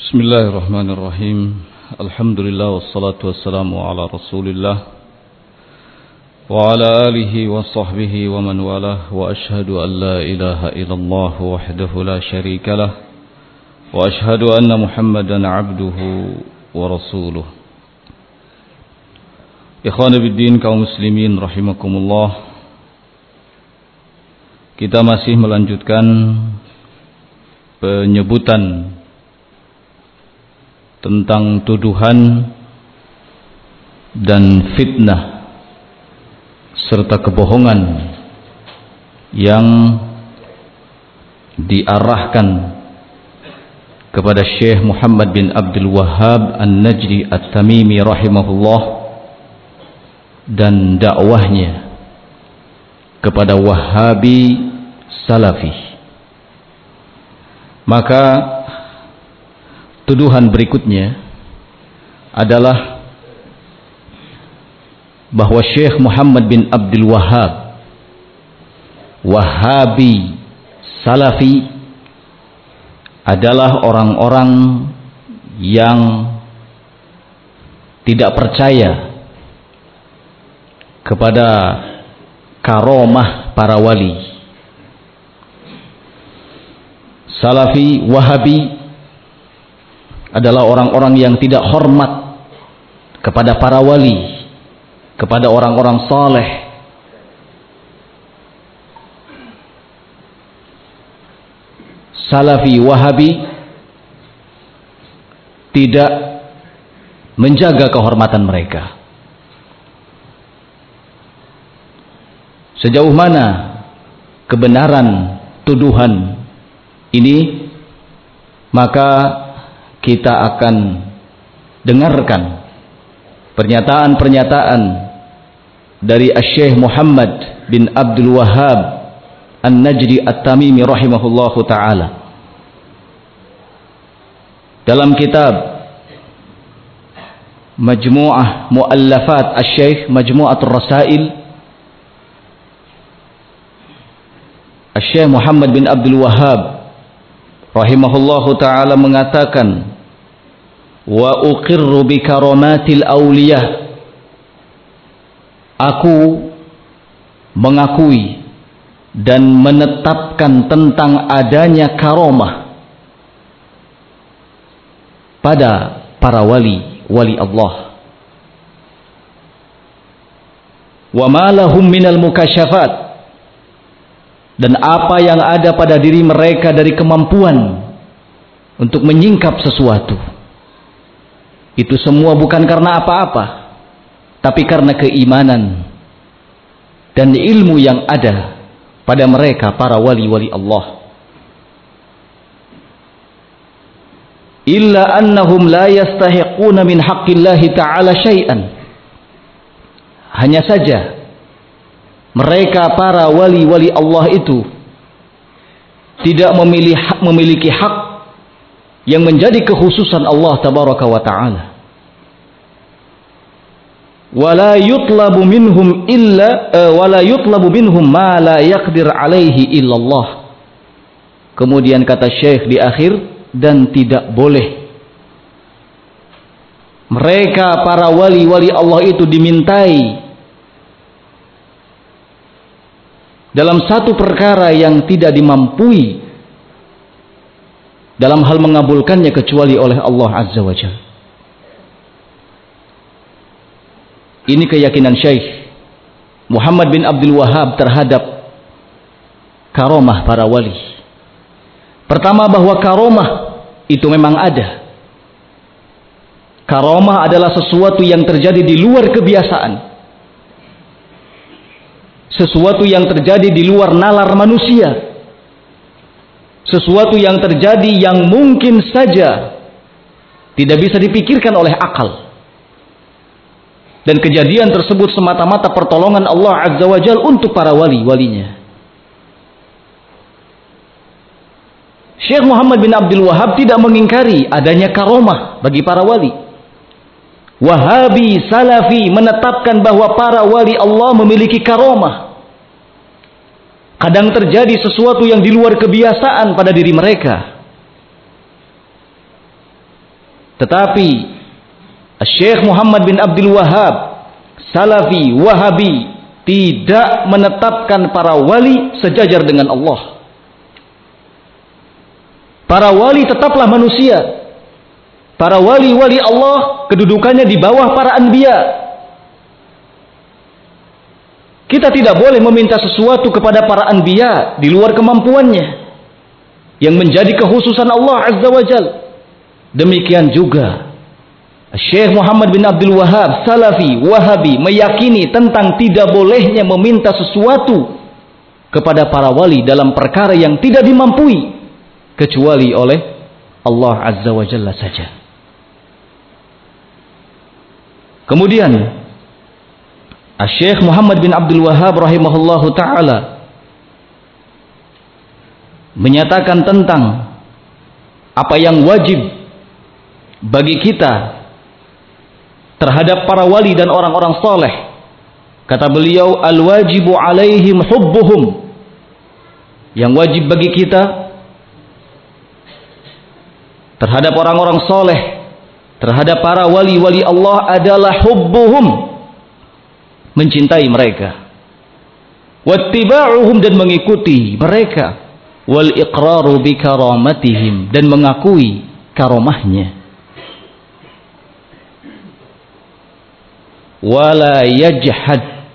بسم الله الرحمن الرحيم الحمد لله والصلاة والسلام على رسول الله وعلى آله وصحبه ومن والاه وأشهد أن لا إله إلا الله وحده لا شريك له وأشهد أن محمدا عبده ورسوله Ikhwan Biddin kaum muslimin rahimakumullah Kita masih melanjutkan penyebutan tentang tuduhan dan fitnah serta kebohongan yang diarahkan kepada Syekh Muhammad bin Abdul Wahhab An-Najdi At-Tamimi rahimahullah dan dakwahnya kepada Wahhabi Salafi. Maka Tuduhan berikutnya adalah bahwa Syekh Muhammad bin Abdul Wahab Wahabi Salafi adalah orang-orang yang tidak percaya kepada karomah para wali. Salafi Wahabi adalah orang-orang yang tidak hormat kepada para wali, kepada orang-orang saleh. Salafi Wahabi tidak menjaga kehormatan mereka. Sejauh mana kebenaran tuduhan ini maka kita akan dengarkan pernyataan-pernyataan dari Syekh Muhammad bin Abdul Wahhab An-Najdi At-Tamimi rahimahullahu taala. Dalam kitab Majmu'ah Muallafat Asy-Syaikh Majmu'atul Rasail Syekh Muhammad bin Abdul Wahhab rahimahullahu taala mengatakan wa uqirru bi karamatil awliyah. Aku mengakui dan menetapkan tentang adanya karomah pada para wali wali Allah. Wa ma lahum minal mukasyafat. Dan apa yang ada pada diri mereka dari kemampuan untuk menyingkap sesuatu itu semua bukan karena apa-apa, tapi karena keimanan dan ilmu yang ada pada mereka para wali-wali Allah. Illa annahum la yastahiquna min haqqillahi ta'ala syai'an. Hanya saja mereka para wali-wali Allah itu tidak memiliki hak yang menjadi kekhususan Allah tabaraka wa taala. Wala yutlabu minhum illa uh, wala yutlabu minhum ma la yaqdir alaihi illallah. Kemudian kata Syekh di akhir dan tidak boleh mereka para wali-wali Allah itu dimintai dalam satu perkara yang tidak dimampui dalam hal mengabulkannya kecuali oleh Allah Azza wa Jalla. Ini keyakinan Syekh Muhammad bin Abdul Wahab terhadap karomah para wali. Pertama bahwa karomah itu memang ada. Karomah adalah sesuatu yang terjadi di luar kebiasaan. Sesuatu yang terjadi di luar nalar manusia sesuatu yang terjadi yang mungkin saja tidak bisa dipikirkan oleh akal. Dan kejadian tersebut semata-mata pertolongan Allah Azza wa Jal untuk para wali-walinya. Syekh Muhammad bin Abdul Wahab tidak mengingkari adanya karomah bagi para wali. Wahabi, Salafi menetapkan bahwa para wali Allah memiliki karomah. Kadang terjadi sesuatu yang di luar kebiasaan pada diri mereka. Tetapi Syekh Muhammad bin Abdul Wahab Salafi Wahabi tidak menetapkan para wali sejajar dengan Allah. Para wali tetaplah manusia. Para wali-wali Allah kedudukannya di bawah para anbiya. Kita tidak boleh meminta sesuatu kepada para anbiya di luar kemampuannya. Yang menjadi kekhususan Allah Azza wa Jal. Demikian juga Syekh Muhammad bin Abdul Wahab, Salafi, Wahabi meyakini tentang tidak bolehnya meminta sesuatu kepada para wali dalam perkara yang tidak dimampui kecuali oleh Allah Azza wa Jalla saja. Kemudian Syekh Muhammad bin Abdul Wahab rahimahullahu taala menyatakan tentang apa yang wajib bagi kita terhadap para wali dan orang-orang soleh. Kata beliau, al-wajibu alaihim hubbuhum. Yang wajib bagi kita terhadap orang-orang soleh, terhadap para wali-wali Allah adalah hubbuhum. Mencintai mereka. Wattiba'uhum dan mengikuti mereka. Wal iqraru bi karamatihim dan mengakui karomahnya. wala yajhad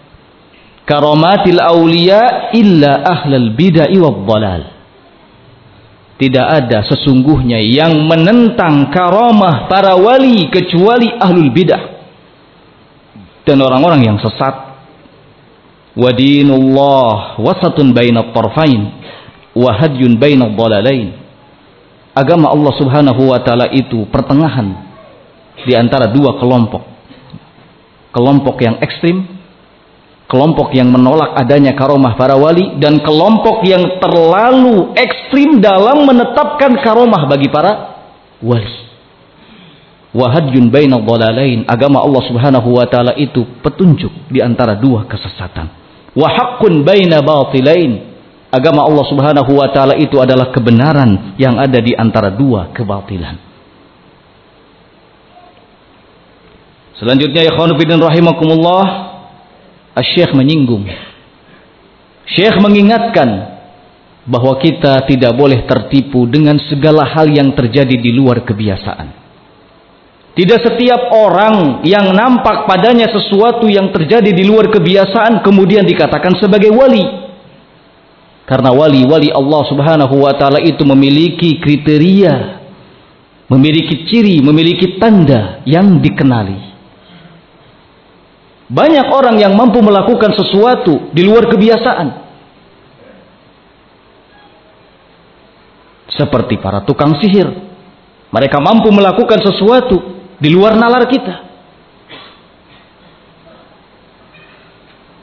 karamatil awliya illa ahlal bid'ah wad dalal tidak ada sesungguhnya yang menentang karamah para wali kecuali ahlul bidah dan orang-orang yang sesat. Wa dinullah wasatun bainat tarfain wa hadyun bainad dalalain agama Allah Subhanahu wa taala itu pertengahan di antara dua kelompok. Kelompok yang ekstrim, kelompok yang menolak adanya karomah para wali, dan kelompok yang terlalu ekstrim dalam menetapkan karomah bagi para wali. Wahadjun baina dhalalain. Agama Allah Subhanahu wa taala itu petunjuk di antara dua kesesatan. Wa haqqun baina batilain. Agama Allah Subhanahu wa taala itu adalah kebenaran yang ada di antara dua kebatilan. Selanjutnya ya khonufidin rahimakumullah Syekh menyinggung Syekh mengingatkan bahwa kita tidak boleh tertipu dengan segala hal yang terjadi di luar kebiasaan. Tidak setiap orang yang nampak padanya sesuatu yang terjadi di luar kebiasaan kemudian dikatakan sebagai wali. Karena wali-wali Allah Subhanahu wa taala itu memiliki kriteria, memiliki ciri, memiliki tanda yang dikenali. Banyak orang yang mampu melakukan sesuatu di luar kebiasaan. Seperti para tukang sihir. Mereka mampu melakukan sesuatu di luar nalar kita.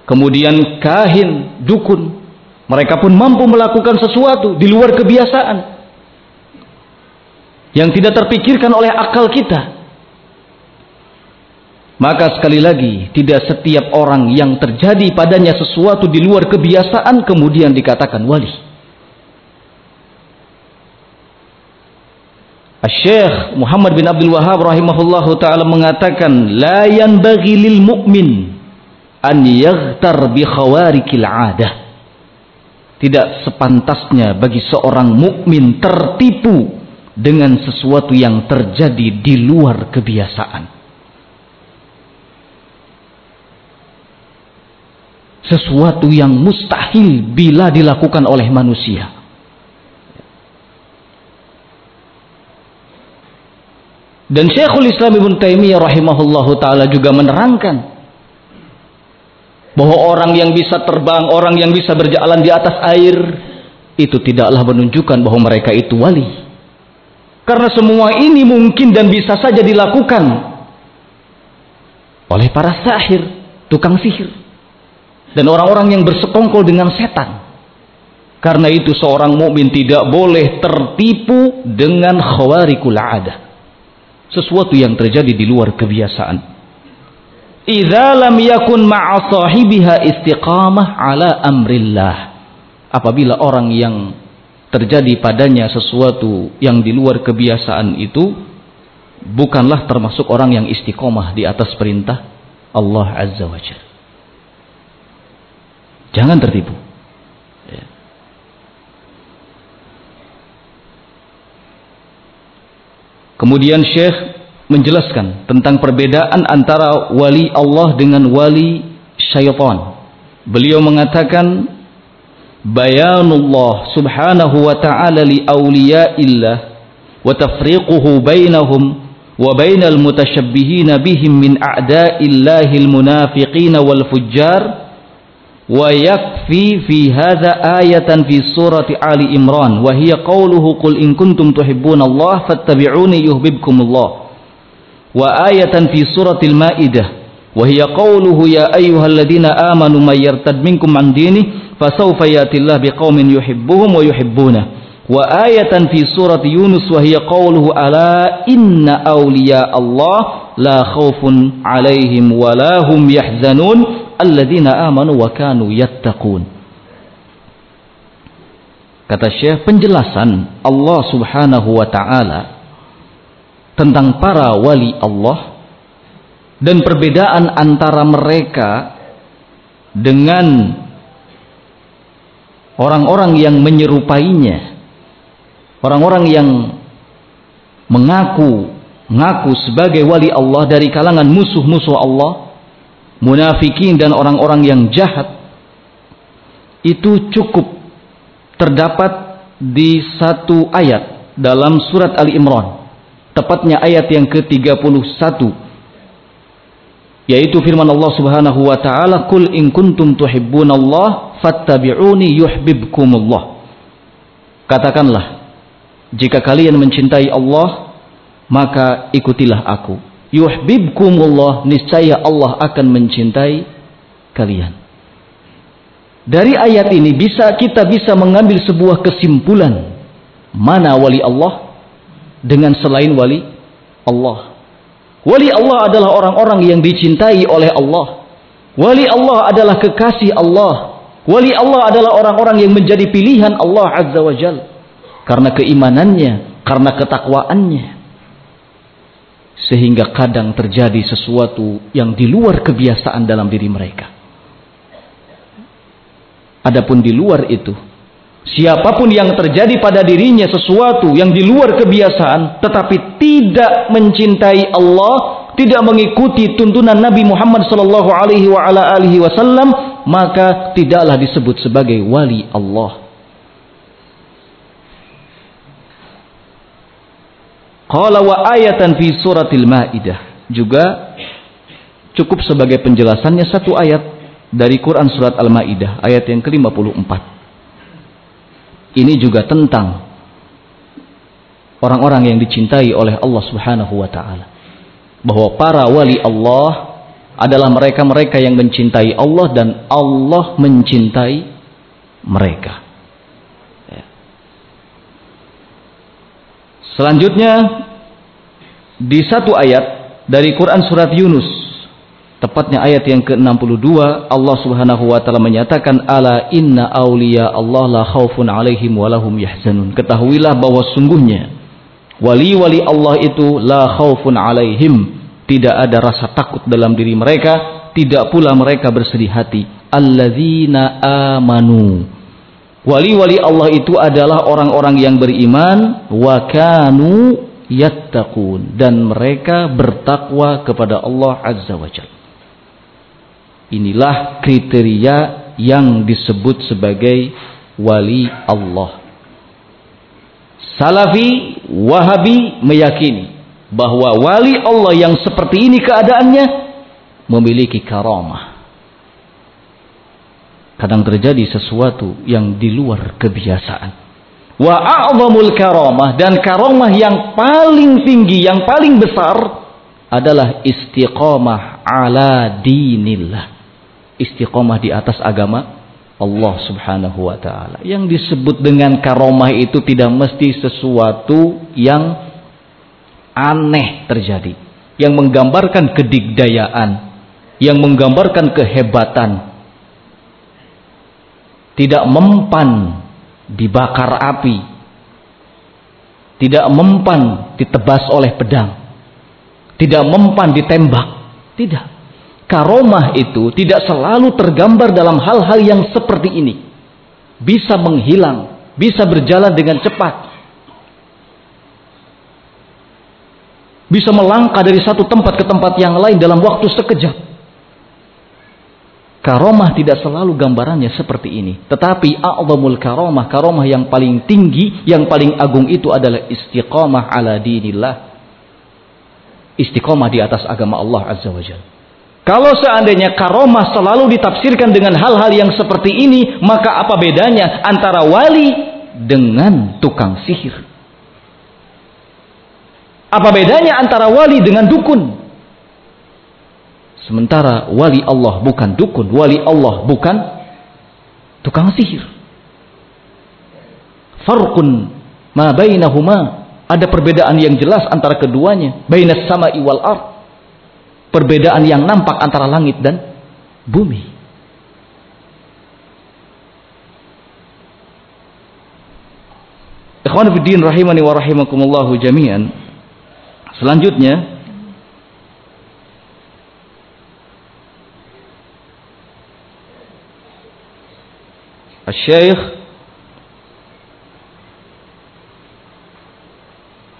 Kemudian kahin, dukun. Mereka pun mampu melakukan sesuatu di luar kebiasaan. Yang tidak terpikirkan oleh akal kita. Maka sekali lagi, tidak setiap orang yang terjadi padanya sesuatu di luar kebiasaan kemudian dikatakan wali. Syekh Muhammad bin Abdul Wahab rahimahullahu taala mengatakan la yanbaghi lil mu'min an yaghtar bi khawarikil adah. Tidak sepantasnya bagi seorang mukmin tertipu dengan sesuatu yang terjadi di luar kebiasaan. sesuatu yang mustahil bila dilakukan oleh manusia. Dan Syekhul Islam Ibn Taimiyah rahimahullahu taala juga menerangkan bahwa orang yang bisa terbang, orang yang bisa berjalan di atas air itu tidaklah menunjukkan bahwa mereka itu wali. Karena semua ini mungkin dan bisa saja dilakukan oleh para sahir, tukang sihir dan orang-orang yang bersekongkol dengan setan. Karena itu seorang mukmin tidak boleh tertipu dengan khawarikul ada. Sesuatu yang terjadi di luar kebiasaan. Idza lam yakun ma'a sahibiha istiqamah ala amrillah. Apabila orang yang terjadi padanya sesuatu yang di luar kebiasaan itu bukanlah termasuk orang yang istiqomah di atas perintah Allah Azza wa Jalla. Jangan tertipu. Kemudian Syekh menjelaskan tentang perbedaan antara wali Allah dengan wali syaitan. Beliau mengatakan bayanullah subhanahu wa ta'ala li awliyaillah wa tafriquhu bainahum wa bainal mutasyabbihina bihim min a'da'illahil munafiqina wal fujjar ويكفي في هذا آية في سورة آل إمران وهي قوله قل إن كنتم تحبون الله فاتبعوني يحببكم الله. وآية في سورة المائدة وهي قوله يا أيها الذين آمنوا من يرتد منكم عن دينه فسوف يأتي الله بقوم يحبهم ويحبونه. وآية في سورة يونس وهي قوله ألا إن أولياء الله لا خوف عليهم ولا هم يحزنون. Alladzina amanu wa kanu yattaqun. Kata Syekh penjelasan Allah Subhanahu wa taala tentang para wali Allah dan perbedaan antara mereka dengan orang-orang yang menyerupainya. Orang-orang yang mengaku mengaku sebagai wali Allah dari kalangan musuh-musuh Allah munafikin dan orang-orang yang jahat itu cukup terdapat di satu ayat dalam surat Ali Imran. Tepatnya ayat yang ke-31 yaitu firman Allah Subhanahu wa taala kul in kuntum tuhibbunallah fattabi'uni yuhibbukumullah. Katakanlah jika kalian mencintai Allah maka ikutilah aku yuhibbukumullah niscaya Allah akan mencintai kalian. Dari ayat ini bisa kita bisa mengambil sebuah kesimpulan mana wali Allah dengan selain wali Allah. Wali Allah adalah orang-orang yang dicintai oleh Allah. Wali Allah adalah kekasih Allah. Wali Allah adalah orang-orang yang menjadi pilihan Allah Azza wa Jal. Karena keimanannya, karena ketakwaannya sehingga kadang terjadi sesuatu yang di luar kebiasaan dalam diri mereka. Adapun di luar itu, siapa pun yang terjadi pada dirinya sesuatu yang di luar kebiasaan tetapi tidak mencintai Allah, tidak mengikuti tuntunan Nabi Muhammad sallallahu alaihi wasallam, maka tidaklah disebut sebagai wali Allah. Qala wa ayatan fi suratil Maidah. Juga cukup sebagai penjelasannya satu ayat dari Quran surat Al-Maidah ayat yang ke-54. Ini juga tentang orang-orang yang dicintai oleh Allah Subhanahu wa taala. Bahwa para wali Allah adalah mereka-mereka yang mencintai Allah dan Allah mencintai mereka. Selanjutnya di satu ayat dari Quran surat Yunus tepatnya ayat yang ke-62 Allah Subhanahu wa taala menyatakan ala inna auliya Allah la khaufun alaihim wa lahum yahzanun. Ketahuilah bahwa sungguhnya wali-wali Allah itu la khaufun alaihim. Tidak ada rasa takut dalam diri mereka tidak pula mereka bersedih hati. Alladzina amanu Wali-wali Allah itu adalah orang-orang yang beriman wa kanu yattaqun dan mereka bertakwa kepada Allah Azza wa Jalla. Inilah kriteria yang disebut sebagai wali Allah. Salafi Wahabi meyakini bahwa wali Allah yang seperti ini keadaannya memiliki karamah kadang terjadi sesuatu yang di luar kebiasaan. Wa a'zamul karamah dan karamah yang paling tinggi, yang paling besar adalah istiqamah ala dinillah. Istiqamah di atas agama Allah Subhanahu wa taala. Yang disebut dengan karamah itu tidak mesti sesuatu yang aneh terjadi, yang menggambarkan kedigdayaan, yang menggambarkan kehebatan, tidak mempan dibakar api, tidak mempan ditebas oleh pedang. tidak mempan ditembak. Tidak. Karomah itu tidak selalu tergambar dalam hal-hal yang seperti ini. Bisa menghilang, bisa berjalan dengan cepat. Bisa melangkah dari satu tempat ke tempat yang lain dalam waktu sekejap. Karomah tidak selalu gambarannya seperti ini. Tetapi a'zamul karomah, karomah yang paling tinggi, yang paling agung itu adalah istiqamah ala dinillah. Istiqamah di atas agama Allah Azza wa Jalla. Kalau seandainya karomah selalu ditafsirkan dengan hal-hal yang seperti ini, maka apa bedanya antara wali dengan tukang sihir? Apa bedanya antara wali dengan dukun? Sementara wali Allah bukan dukun, wali Allah bukan tukang sihir. Farqun ma bainahuma. Ada perbedaan yang jelas antara keduanya. Bainas sama iwal ard. Perbedaan yang nampak antara langit dan bumi. Ikhwan fiddin rahimani wa rahimakumullahu jami'an. Selanjutnya Syekh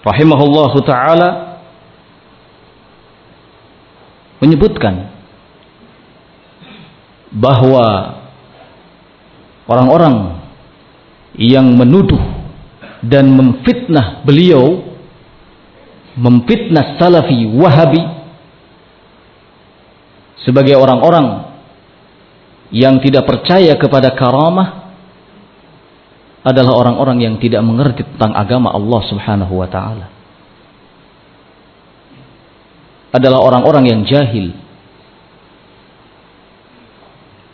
rahimahullah taala menyebutkan bahwa orang-orang yang menuduh dan memfitnah beliau memfitnah salafi wahabi sebagai orang-orang yang tidak percaya kepada karamah adalah orang-orang yang tidak mengerti tentang agama Allah Subhanahu wa taala. Adalah orang-orang yang jahil.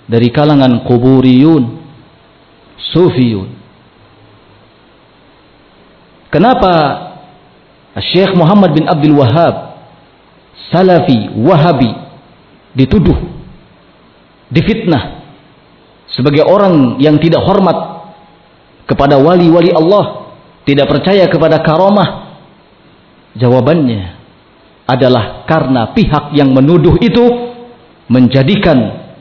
Dari kalangan kuburiyun, sufiyun. Kenapa Syekh Muhammad bin Abdul Wahab Salafi, Wahabi dituduh, difitnah sebagai orang yang tidak hormat kepada wali-wali Allah, tidak percaya kepada karomah? Jawabannya adalah karena pihak yang menuduh itu menjadikan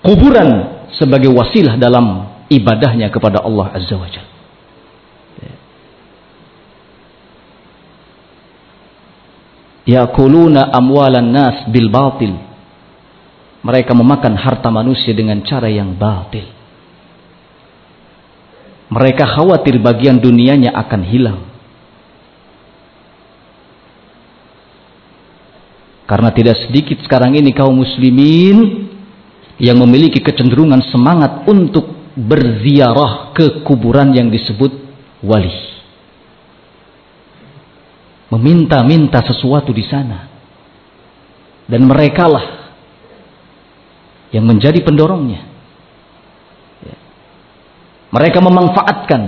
kuburan sebagai wasilah dalam ibadahnya kepada Allah Azza wa Jalla. Yakuluna amwalan nas bil batil. Mereka memakan harta manusia dengan cara yang batil. Mereka khawatir bagian dunianya akan hilang. Karena tidak sedikit sekarang ini kaum muslimin yang memiliki kecenderungan semangat untuk berziarah ke kuburan yang disebut wali. Meminta-minta sesuatu di sana. Dan merekalah yang menjadi pendorongnya. Mereka memanfaatkan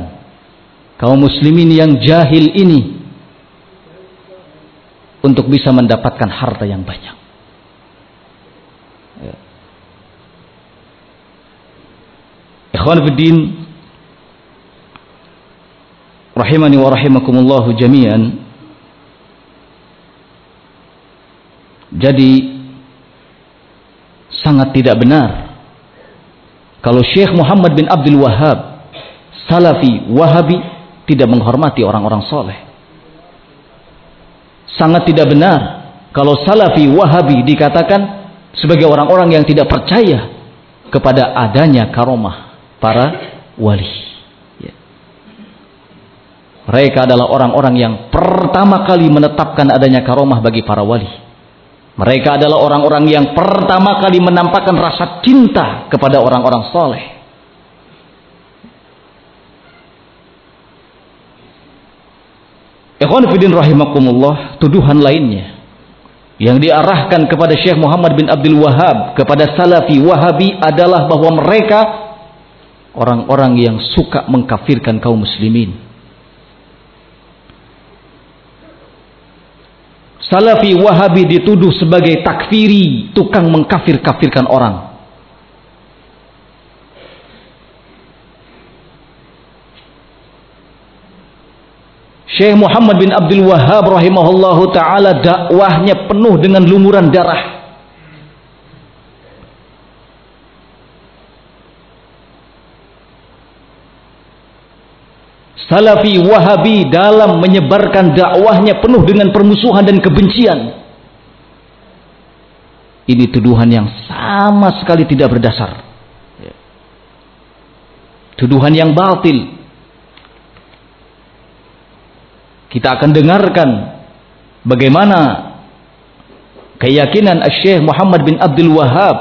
kaum muslimin yang jahil ini untuk bisa mendapatkan harta yang banyak. Ya. Ikhwan fiddin rahimani wa rahimakumullah jami'an. Jadi sangat tidak benar kalau Syekh Muhammad bin Abdul Wahab Salafi, Wahabi tidak menghormati orang-orang soleh. Sangat tidak benar kalau Salafi, Wahabi dikatakan sebagai orang-orang yang tidak percaya kepada adanya karomah para wali. Ya. Mereka adalah orang-orang yang pertama kali menetapkan adanya karomah bagi para wali. Mereka adalah orang-orang yang pertama kali menampakkan rasa cinta kepada orang-orang soleh. Ikhwan Fidin rahimakumullah, tuduhan lainnya yang diarahkan kepada Syekh Muhammad bin Abdul Wahab, kepada Salafi Wahabi adalah bahwa mereka orang-orang yang suka mengkafirkan kaum muslimin. Salafi Wahabi dituduh sebagai takfiri, tukang mengkafir-kafirkan orang. Syekh Muhammad bin Abdul Wahab rahimahullahu taala dakwahnya penuh dengan lumuran darah. Salafi Wahabi dalam menyebarkan dakwahnya penuh dengan permusuhan dan kebencian. Ini tuduhan yang sama sekali tidak berdasar. Tuduhan yang batil. Kita akan dengarkan bagaimana keyakinan Syekh Muhammad bin Abdul Wahab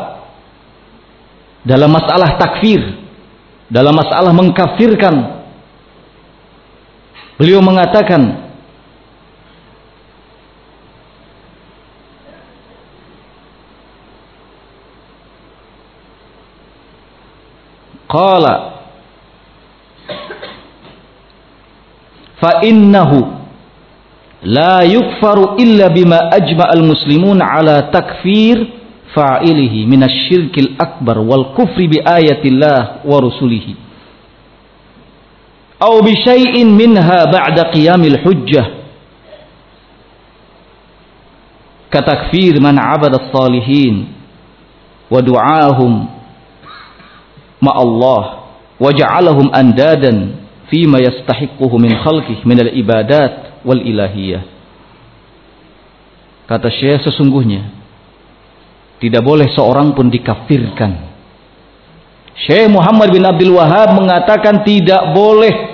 dalam masalah takfir, dalam masalah mengkafirkan. Beliau mengatakan Qala fa innahu la yukfaru illa bima ajma al muslimun ala takfir fa'ilihi min asyirkil akbar wal kufri bi ayatillah wa rusulihi aw bi syai'in minha ba'da qiyamil hujjah katakfir man abada salihin wa du'ahum ma Allah wa ja'alahum andadan fima yastahiquhu min khalqih min al-ibadat wal ilahiyah. Kata Syekh sesungguhnya tidak boleh seorang pun dikafirkan. Syekh Muhammad bin Abdul Wahab mengatakan tidak boleh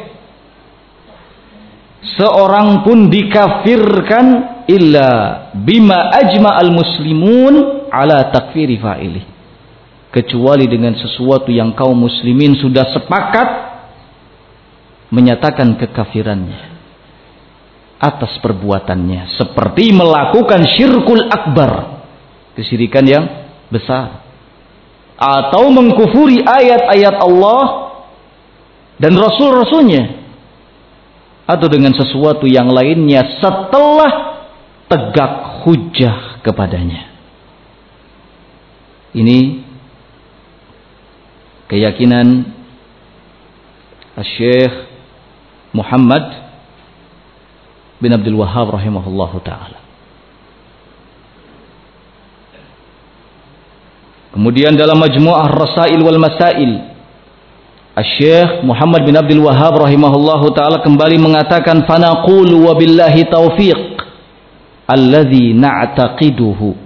seorang pun dikafirkan illa bima ajma al muslimun ala takfiri fa'ili kecuali dengan sesuatu yang kaum muslimin sudah sepakat menyatakan kekafirannya atas perbuatannya. Seperti melakukan syirkul akbar kesyirikan yang besar. Atau mengkufuri ayat-ayat Allah dan rasul-rasulnya atau dengan sesuatu yang lainnya setelah tegak hujah kepadanya ini keyakinan Syekh Muhammad bin Abdul Wahab rahimahullah taala. Kemudian dalam Majmu'ah Rasail wal Masail Syekh Muhammad bin Abdul Wahab rahimahullahu taala kembali mengatakan fanaqulu wa billahi taufiq allazi na'taqiduhu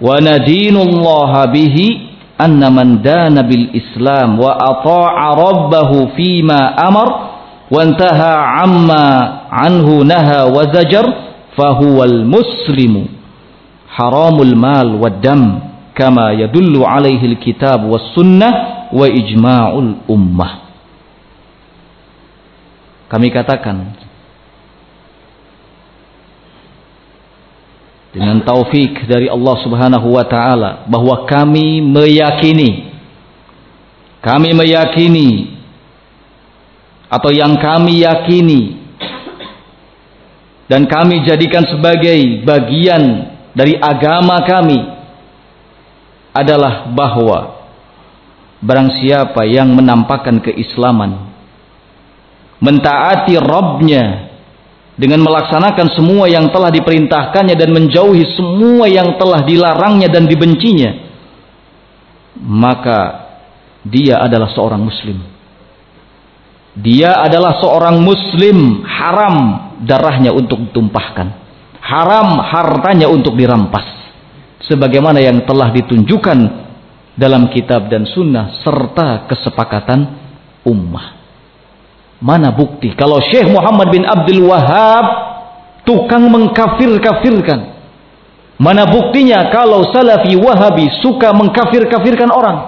wa nadinu Allah bihi anna man dana bil Islam wa ata'a rabbahu fima amar wa antaha amma anhu naha wa zajar fahuwal muslimu haramul mal wad dam kama yadullu alaihi al kitab was sunnah wa ijma'ul ummah. Kami katakan dengan taufik dari Allah Subhanahu wa taala bahwa kami meyakini kami meyakini atau yang kami yakini dan kami jadikan sebagai bagian dari agama kami adalah bahwa barang siapa yang menampakkan keislaman mentaati Robnya dengan melaksanakan semua yang telah diperintahkannya dan menjauhi semua yang telah dilarangnya dan dibencinya maka dia adalah seorang muslim. Dia adalah seorang muslim haram darahnya untuk ditumpahkan haram hartanya untuk dirampas sebagaimana yang telah ditunjukkan dalam kitab dan sunnah serta kesepakatan ummah. Mana bukti? Kalau Syekh Muhammad bin Abdul Wahab tukang mengkafir-kafirkan. Mana buktinya kalau salafi wahabi suka mengkafir-kafirkan orang?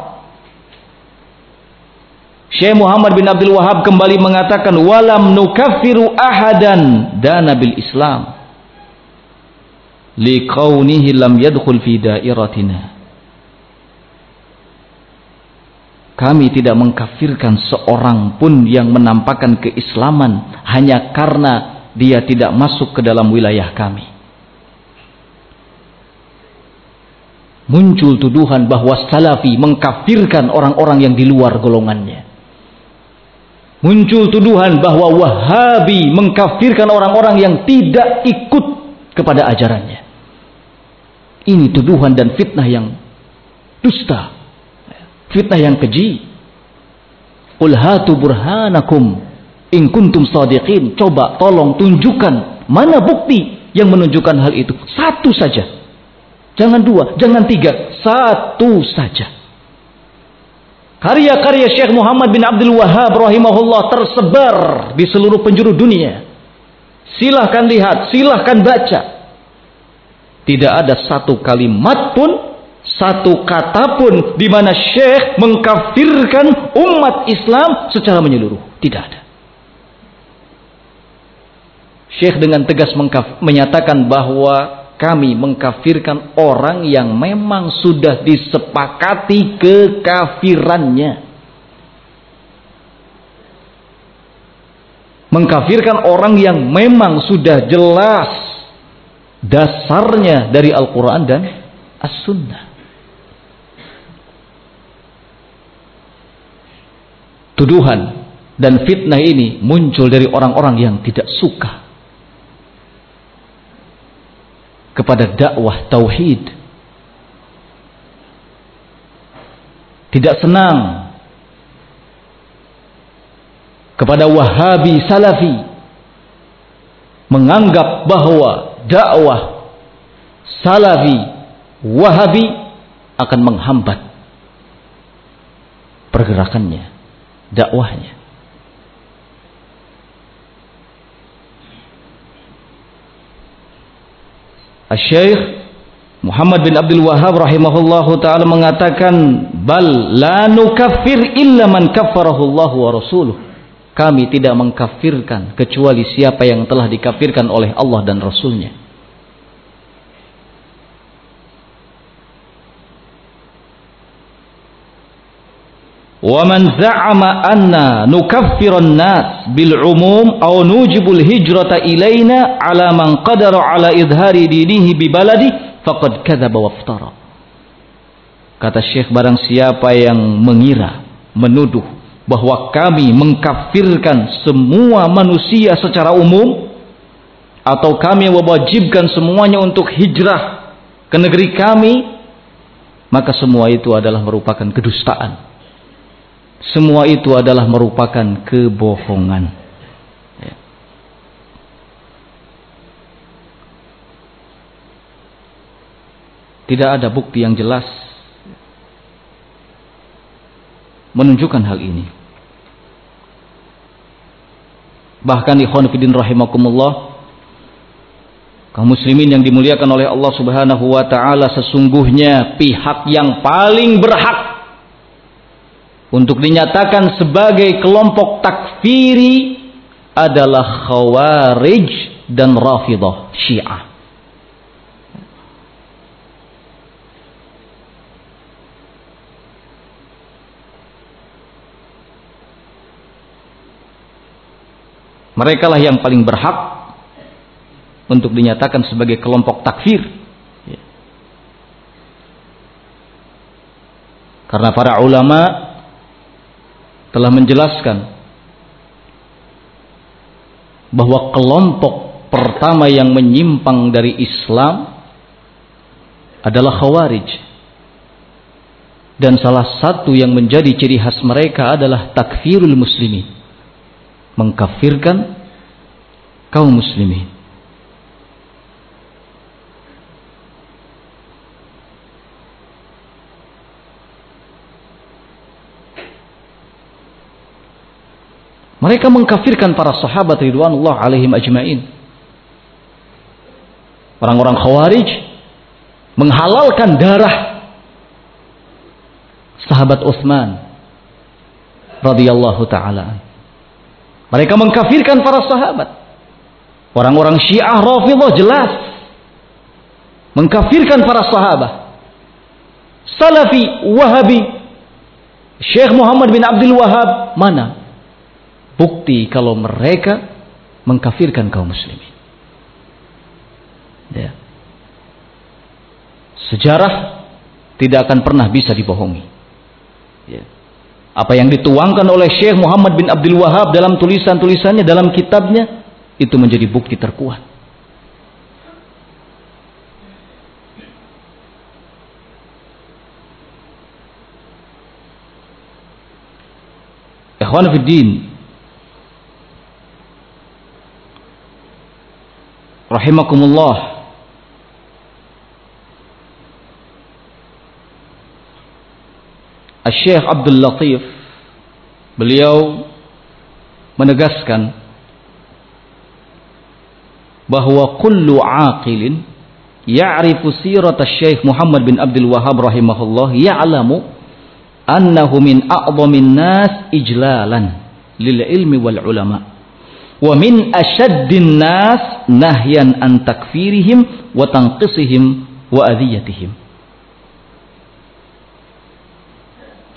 Syekh Muhammad bin Abdul Wahab kembali mengatakan walam nukaffiru ahadan dana bil Islam. Liqaunihi lam yadkhul fi dairatina kami tidak mengkafirkan seorang pun yang menampakkan keislaman hanya karena dia tidak masuk ke dalam wilayah kami muncul tuduhan bahwa salafi mengkafirkan orang-orang yang di luar golongannya muncul tuduhan bahwa Wahabi mengkafirkan orang-orang yang tidak ikut kepada ajarannya. Ini tuduhan dan fitnah yang dusta. Fitnah yang keji. Ulhatu burhanakum in kuntum sadiqin. Coba tolong tunjukkan mana bukti yang menunjukkan hal itu. Satu saja. Jangan dua, jangan tiga. Satu saja. Karya-karya Syekh Muhammad bin Abdul Wahab rahimahullah tersebar di seluruh penjuru dunia. Silahkan lihat, silahkan baca. Tidak ada satu kalimat pun, satu kata pun di mana Syekh mengkafirkan umat Islam secara menyeluruh. Tidak ada. Syekh dengan tegas menyatakan bahwa kami mengkafirkan orang yang memang sudah disepakati kekafirannya. Mengkafirkan orang yang memang sudah jelas dasarnya dari Al-Quran dan As-Sunnah. Tuduhan dan fitnah ini muncul dari orang-orang yang tidak suka kepada dakwah tauhid. Tidak senang kepada Wahabi Salafi menganggap bahwa dakwah Salafi Wahabi akan menghambat pergerakannya, dakwahnya. Syekh Muhammad bin Abdul Wahab rahimahullahu taala mengatakan bal la nukaffir illa man kaffarahu Allah wa rasuluh. Kami tidak mengkafirkan kecuali siapa yang telah dikafirkan oleh Allah dan Rasulnya. Wa man za'ama anna nukaffiran nas bil umum aw nujibul hijrata ilaina ala man qadara ala idhari dinihi bi baladi faqad kadzaba waftara. Kata Syekh barang siapa yang mengira, menuduh bahwa kami mengkafirkan semua manusia secara umum atau kami mewajibkan semuanya untuk hijrah ke negeri kami maka semua itu adalah merupakan kedustaan semua itu adalah merupakan kebohongan. Ya. Tidak ada bukti yang jelas menunjukkan hal ini. Bahkan ikhwan fillah rahimakumullah kaum muslimin yang dimuliakan oleh Allah Subhanahu wa taala sesungguhnya pihak yang paling berhak untuk dinyatakan sebagai kelompok takfiri adalah khawarij dan rafidah syiah. Mereka lah yang paling berhak untuk dinyatakan sebagai kelompok takfir. Karena para ulama telah menjelaskan bahwa kelompok pertama yang menyimpang dari Islam adalah Khawarij. Dan salah satu yang menjadi ciri khas mereka adalah takfirul muslimin. Mengkafirkan kaum muslimin. Mereka mengkafirkan para sahabat ridwanullah alaihim ajmain. Orang-orang khawarij menghalalkan darah sahabat Utsman radhiyallahu taala. Mereka mengkafirkan para sahabat. Orang-orang Syiah Rafidhah jelas mengkafirkan para sahabat. Salafi, Wahabi, Syekh Muhammad bin Abdul Wahab mana? Bukti kalau mereka mengkafirkan kaum muslimin. Ya. Sejarah tidak akan pernah bisa dibohongi. Ya. Apa yang dituangkan oleh Syekh Muhammad bin Abdul Wahab dalam tulisan-tulisannya, dalam kitabnya, itu menjadi bukti terkuat. Ikhwan Fiddin Rahimakumullah Syekh Abdul Latif beliau menegaskan bahwa kullu aqilin ya'rifu sirat Syekh Muhammad bin Abdul Wahhab rahimahullah ya'lamu annahu min a'zamin nas ijlalan lil ilmi wal ulama wa min ashaddin nas nahyan an takfirihim wa tanqisihim wa adhiyatihim.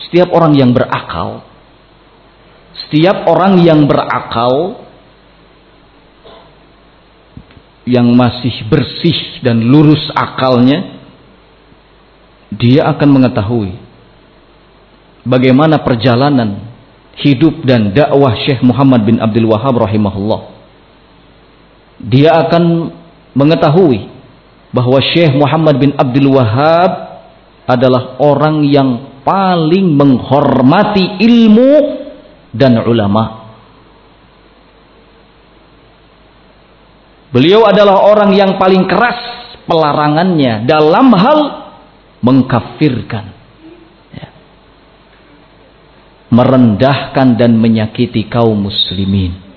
Setiap orang yang berakal, setiap orang yang berakal, yang masih bersih dan lurus akalnya, dia akan mengetahui bagaimana perjalanan hidup dan dakwah Syekh Muhammad bin Abdul Wahab rahimahullah. Dia akan mengetahui bahwa Syekh Muhammad bin Abdul Wahab adalah orang yang paling menghormati ilmu dan ulama. Beliau adalah orang yang paling keras pelarangannya dalam hal mengkafirkan. Merendahkan dan menyakiti kaum muslimin.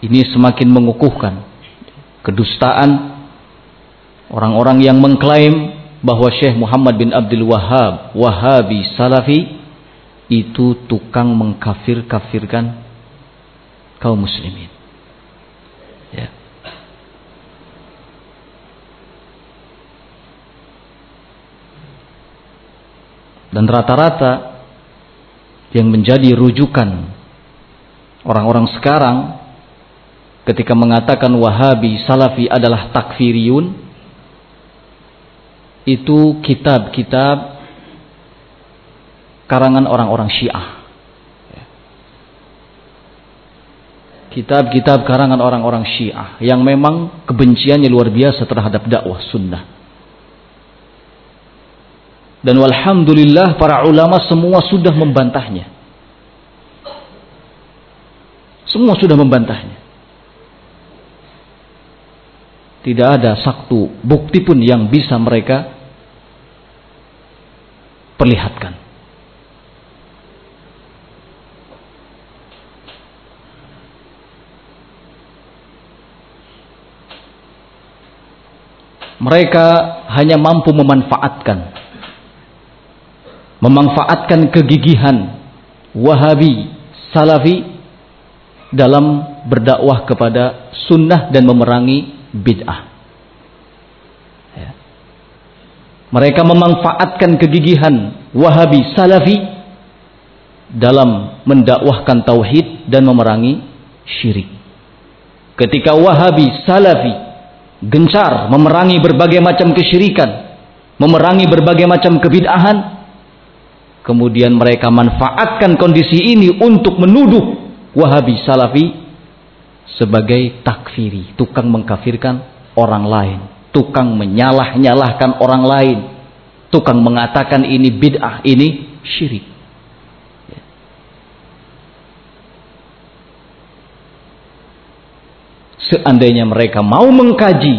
Ini semakin mengukuhkan kedustaan orang-orang yang mengklaim bahwa Syekh Muhammad bin Abdul Wahab Wahabi Salafi itu tukang mengkafir-kafirkan kaum muslimin. Ya. Dan rata-rata yang menjadi rujukan orang-orang sekarang ketika mengatakan Wahabi Salafi adalah takfiriyun itu kitab-kitab karangan orang-orang Syiah. Kitab-kitab karangan orang-orang Syiah yang memang kebenciannya luar biasa terhadap dakwah sunnah. Dan walhamdulillah para ulama semua sudah membantahnya. Semua sudah membantahnya. Tidak ada satu bukti pun yang bisa mereka perlihatkan. Mereka hanya mampu memanfaatkan memanfaatkan kegigihan Wahabi, Salafi dalam berdakwah kepada sunnah dan memerangi bid'ah. Ya. Mereka memanfaatkan kegigihan Wahabi Salafi dalam mendakwahkan tauhid dan memerangi syirik. Ketika Wahabi Salafi gencar memerangi berbagai macam kesyirikan, memerangi berbagai macam kebid'ahan, kemudian mereka manfaatkan kondisi ini untuk menuduh Wahabi Salafi sebagai takfiri, tukang mengkafirkan orang lain, tukang menyalah-nyalahkan orang lain, tukang mengatakan ini bid'ah, ini syirik. Ya. Seandainya mereka mau mengkaji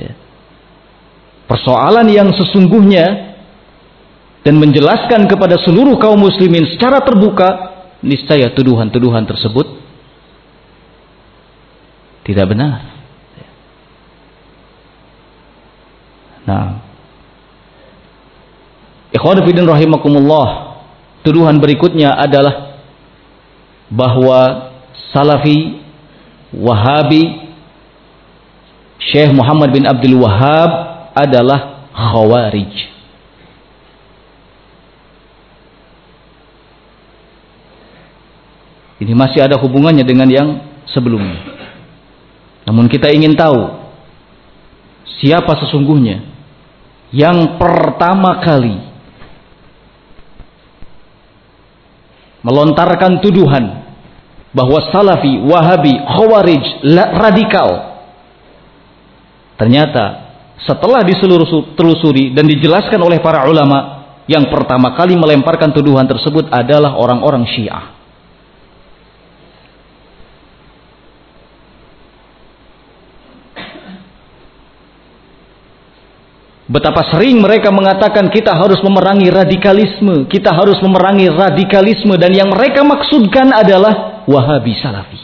ya, persoalan yang sesungguhnya dan menjelaskan kepada seluruh kaum muslimin secara terbuka, niscaya tuduhan-tuduhan tersebut tidak benar. Nah, Ikhwan fillah rahimakumullah. Tuduhan berikutnya adalah bahwa Salafi Wahabi Syekh Muhammad bin Abdul Wahab adalah Khawarij. Ini masih ada hubungannya dengan yang sebelumnya. Namun kita ingin tahu siapa sesungguhnya yang pertama kali melontarkan tuduhan bahwa Salafi, Wahabi, Khawarij radikal. Ternyata setelah ditelusuri dan dijelaskan oleh para ulama, yang pertama kali melemparkan tuduhan tersebut adalah orang-orang Syiah. Betapa sering mereka mengatakan kita harus memerangi radikalisme, kita harus memerangi radikalisme dan yang mereka maksudkan adalah Wahabi Salafi.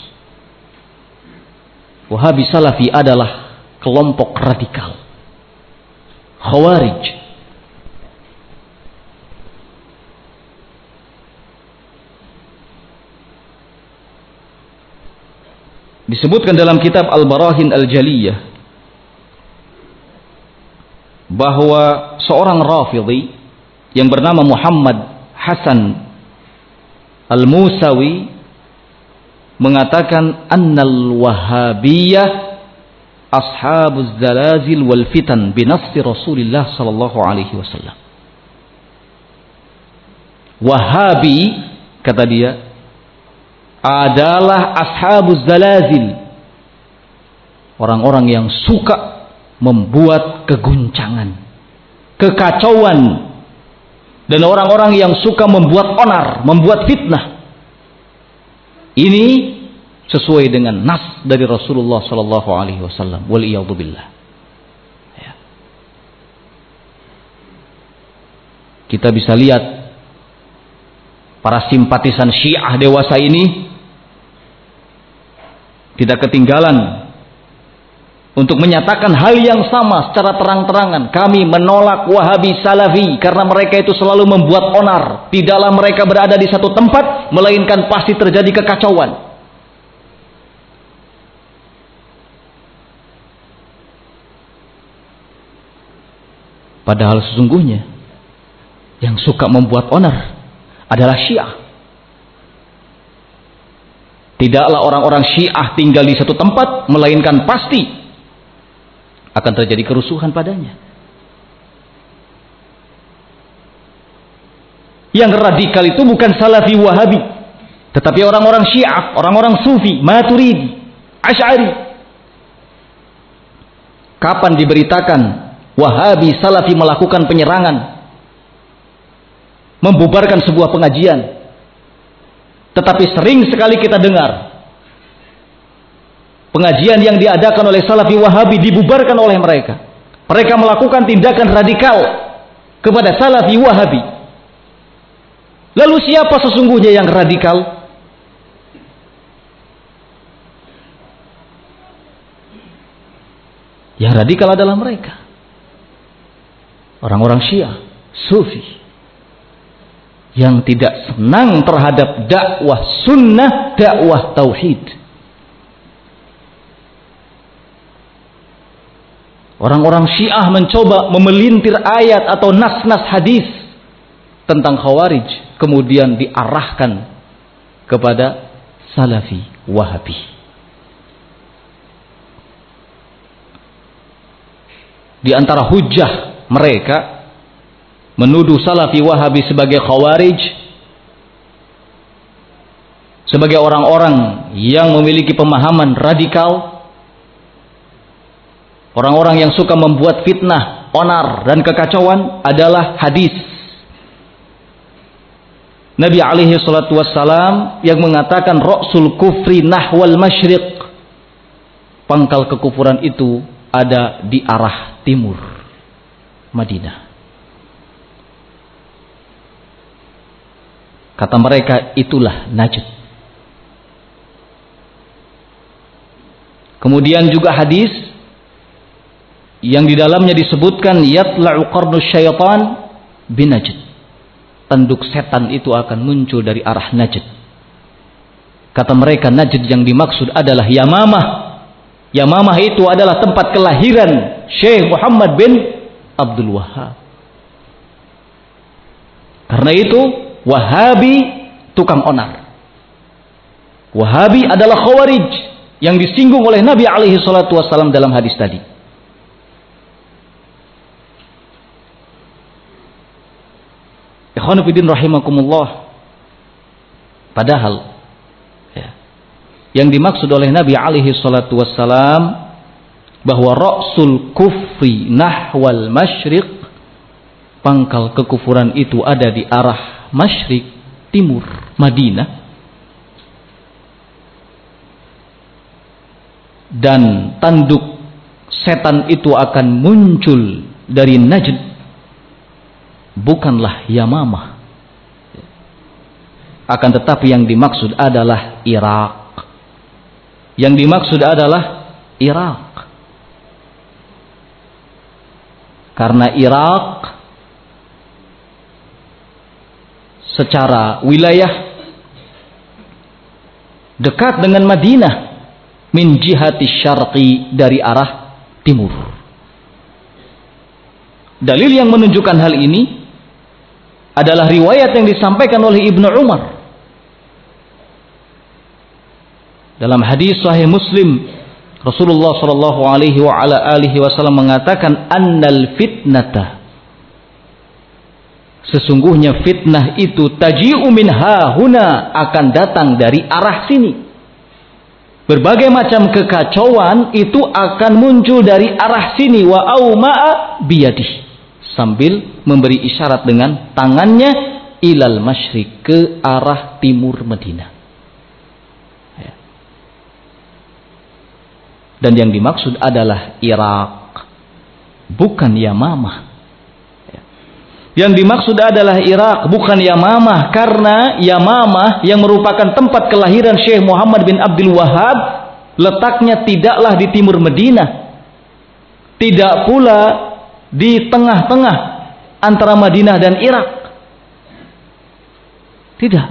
Wahabi Salafi adalah kelompok radikal. Khawarij. Disebutkan dalam kitab Al-Barahin Al-Jaliyah bahwa seorang Rafidhi yang bernama Muhammad Hasan Al-Musawi mengatakan annal wahabiyah ashabuz zalazil wal fitan binassi Rasulullah sallallahu alaihi wasallam. Wahabi kata dia adalah ashabuz zalazil orang-orang yang suka membuat keguncangan, kekacauan, dan orang-orang yang suka membuat onar, membuat fitnah. Ini sesuai dengan nas dari Rasulullah Sallallahu Alaihi Wasallam. Waliyadzubillah. Ya. Kita bisa lihat para simpatisan Syiah dewasa ini tidak ketinggalan untuk menyatakan hal yang sama secara terang-terangan. Kami menolak Wahabi Salafi karena mereka itu selalu membuat onar. Tidaklah mereka berada di satu tempat, melainkan pasti terjadi kekacauan. Padahal sesungguhnya yang suka membuat onar adalah Syiah. Tidaklah orang-orang Syiah tinggal di satu tempat, melainkan pasti akan terjadi kerusuhan padanya. Yang radikal itu bukan salafi wahabi. Tetapi orang-orang syiah, orang-orang sufi, maturidi, ash'ari. Kapan diberitakan wahabi salafi melakukan penyerangan. Membubarkan sebuah pengajian. Tetapi sering sekali kita dengar pengajian yang diadakan oleh Salafi Wahabi dibubarkan oleh mereka. Mereka melakukan tindakan radikal kepada Salafi Wahabi. Lalu siapa sesungguhnya yang radikal? Yang radikal adalah mereka. Orang-orang Syiah, Sufi. Yang tidak senang terhadap dakwah sunnah, dakwah tauhid. Orang-orang Syiah mencoba memelintir ayat atau nas-nas hadis tentang Khawarij, kemudian diarahkan kepada Salafi Wahabi. Di antara hujah mereka menuduh Salafi Wahabi sebagai Khawarij sebagai orang-orang yang memiliki pemahaman radikal Orang-orang yang suka membuat fitnah, onar, dan kekacauan adalah hadis. Nabi alaihi salatu wassalam yang mengatakan Rasul kufri nahwal masyriq. Pangkal kekufuran itu ada di arah timur. Madinah. Kata mereka itulah Najd. Kemudian juga hadis yang di dalamnya disebutkan yatla'u qarnu syaitan binajd. Tanduk setan itu akan muncul dari arah Najd. Kata mereka Najd yang dimaksud adalah Yamamah. Yamamah itu adalah tempat kelahiran Syekh Muhammad bin Abdul Wahab. Karena itu Wahabi tukang onar. Wahabi adalah khawarij yang disinggung oleh Nabi alaihi salatu wasallam dalam hadis tadi. Ikhwanufidin rahimakumullah. Padahal ya, yang dimaksud oleh Nabi alaihi salatu wassalam bahwa ra'sul kufri nahwal masyriq pangkal kekufuran itu ada di arah masyrik timur Madinah dan tanduk setan itu akan muncul dari Najd bukanlah Yamamah. Akan tetapi yang dimaksud adalah Irak. Yang dimaksud adalah Irak. Karena Irak secara wilayah dekat dengan Madinah min jihati syarqi dari arah timur. Dalil yang menunjukkan hal ini adalah riwayat yang disampaikan oleh Ibnu Umar. Dalam hadis sahih Muslim, Rasulullah sallallahu alaihi wa ala alihi wasallam mengatakan annal fitnata Sesungguhnya fitnah itu taji'u min hahuna akan datang dari arah sini. Berbagai macam kekacauan itu akan muncul dari arah sini wa auma'a biyadih sambil memberi isyarat dengan tangannya ilal masyrik ke arah timur Madinah. Ya. Dan yang dimaksud adalah Irak, bukan Yamamah. Ya. Yang dimaksud adalah Irak, bukan Yamamah, karena Yamamah yang merupakan tempat kelahiran Syekh Muhammad bin Abdul Wahab letaknya tidaklah di timur Madinah. Tidak pula di tengah-tengah antara Madinah dan Irak. Tidak.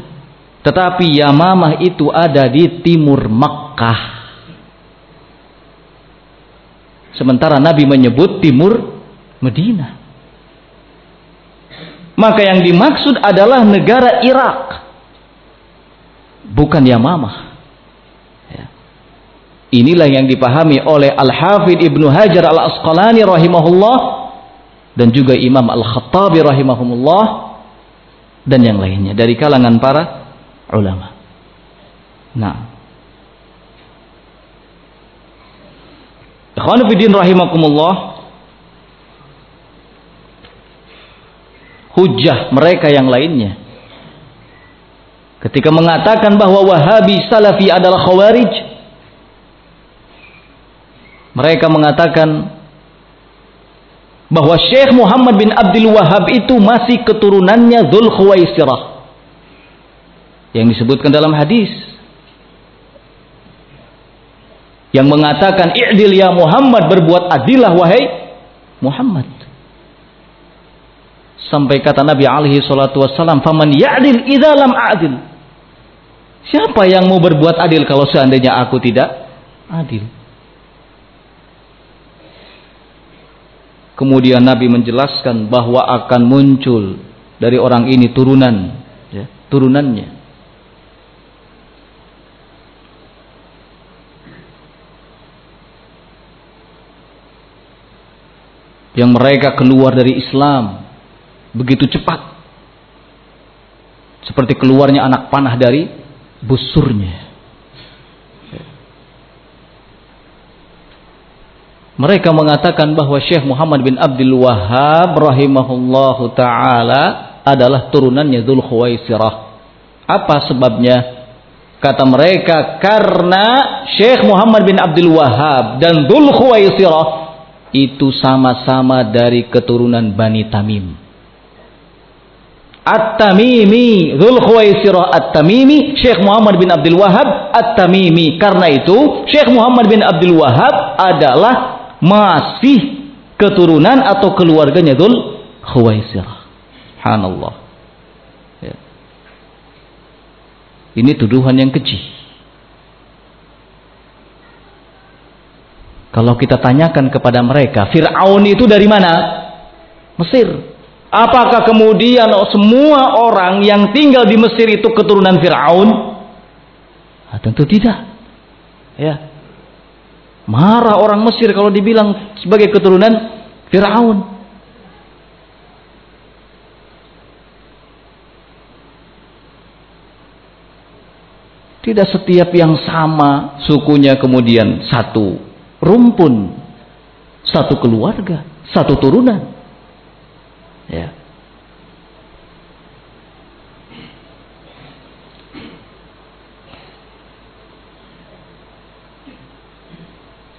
Tetapi Yamamah itu ada di timur Makkah. Sementara Nabi menyebut timur Madinah. Maka yang dimaksud adalah negara Irak. Bukan Yamamah. Ya. Inilah yang dipahami oleh Al-Hafidh Ibnu Hajar Al-Asqalani rahimahullah dan juga Imam Al-Khattabi rahimahumullah dan yang lainnya dari kalangan para ulama. Nah. Ikhwan fillah rahimakumullah hujah mereka yang lainnya ketika mengatakan bahwa Wahabi Salafi adalah Khawarij mereka mengatakan bahwa Syekh Muhammad bin Abdul Wahab itu masih keturunannya Dhul Khuwaisirah. Yang disebutkan dalam hadis. Yang mengatakan i'dil ya Muhammad berbuat adilah wahai Muhammad. Sampai kata Nabi alaihi salatu wassalam faman ya'dil idza lam a'dil. Siapa yang mau berbuat adil kalau seandainya aku tidak adil Kemudian Nabi menjelaskan bahwa akan muncul dari orang ini turunan, ya, turunannya. Yang mereka keluar dari Islam begitu cepat. Seperti keluarnya anak panah dari busurnya. Mereka mengatakan bahwa Syekh Muhammad bin Abdul Wahab rahimahullahu taala adalah turunannya Dzul Khuwaisirah. Apa sebabnya? Kata mereka karena Syekh Muhammad bin Abdul Wahab dan Dzul Khuwaisirah itu sama-sama dari keturunan Bani Tamim. At-Tamimi, Dzul Khuwaisirah At-Tamimi, Syekh Muhammad bin Abdul Wahab At-Tamimi. Karena itu, Syekh Muhammad bin Abdul Wahab adalah masih keturunan atau keluarganya Dhul Khuwaisirah. Subhanallah. Ya. Ini tuduhan yang keji. Kalau kita tanyakan kepada mereka, Fir'aun itu dari mana? Mesir. Apakah kemudian semua orang yang tinggal di Mesir itu keturunan Fir'aun? Nah, tentu tidak. Ya, Marah orang Mesir kalau dibilang sebagai keturunan Firaun. Tidak setiap yang sama sukunya kemudian satu rumpun, satu keluarga, satu turunan. Ya.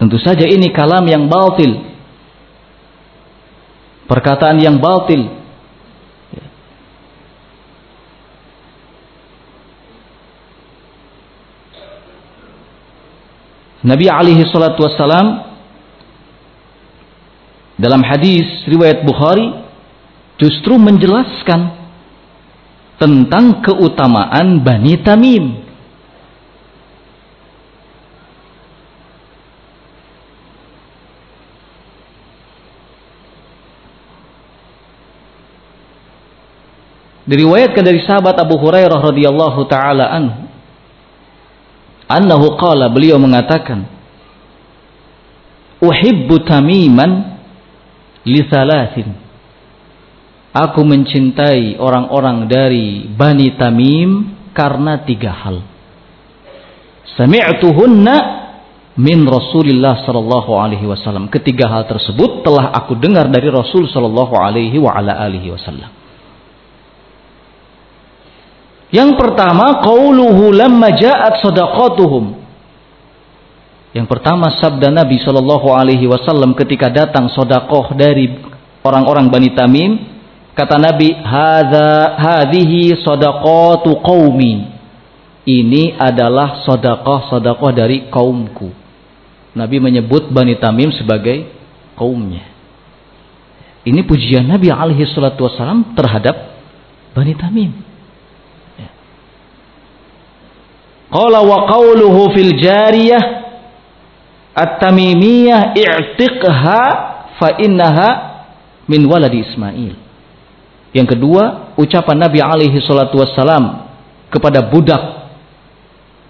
Tentu saja ini kalam yang batil. Perkataan yang batil. Nabi alaihi salatu wassalam dalam hadis riwayat Bukhari justru menjelaskan tentang keutamaan Bani Tamim. Diriwayatkan dari sahabat Abu Hurairah radhiyallahu taala anhu. Annahu qala beliau mengatakan uhibbu tamiman li thalathin. Aku mencintai orang-orang dari Bani Tamim karena tiga hal. Sami'tuhunna min Rasulillah sallallahu alaihi wasallam. Ketiga hal tersebut telah aku dengar dari Rasul sallallahu alaihi wa ala alihi wasallam yang pertama, qauluhu lamma ja'at sadaqatuhum. Yang pertama sabda Nabi Shallallahu alaihi wasallam ketika datang sodakoh dari orang-orang Bani Tamim, kata Nabi, "Hadza hadhihi sadaqatu qaumi." Ini adalah sodakoh-sodakoh dari kaumku. Nabi menyebut Bani Tamim sebagai kaumnya. Ini pujian Nabi alaihi salatu wasallam terhadap Bani Tamim. Qala wa qawluhu fil jariyah at-tamimiyah i'tiqha fa innaha min waladi Ismail. Yang kedua, ucapan Nabi alaihi salatu wassalam kepada budak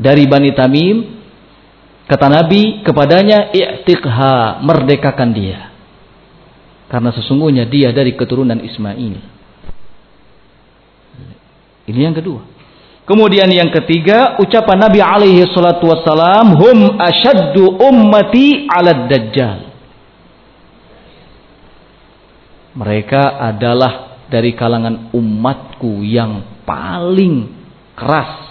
dari Bani Tamim kata Nabi kepadanya i'tiqha merdekakan dia. Karena sesungguhnya dia dari keturunan Ismail. Ini yang kedua Kemudian yang ketiga, ucapan Nabi alaihi salatu wassalam, hum asyaddu ummati ala dajjal. Mereka adalah dari kalangan umatku yang paling keras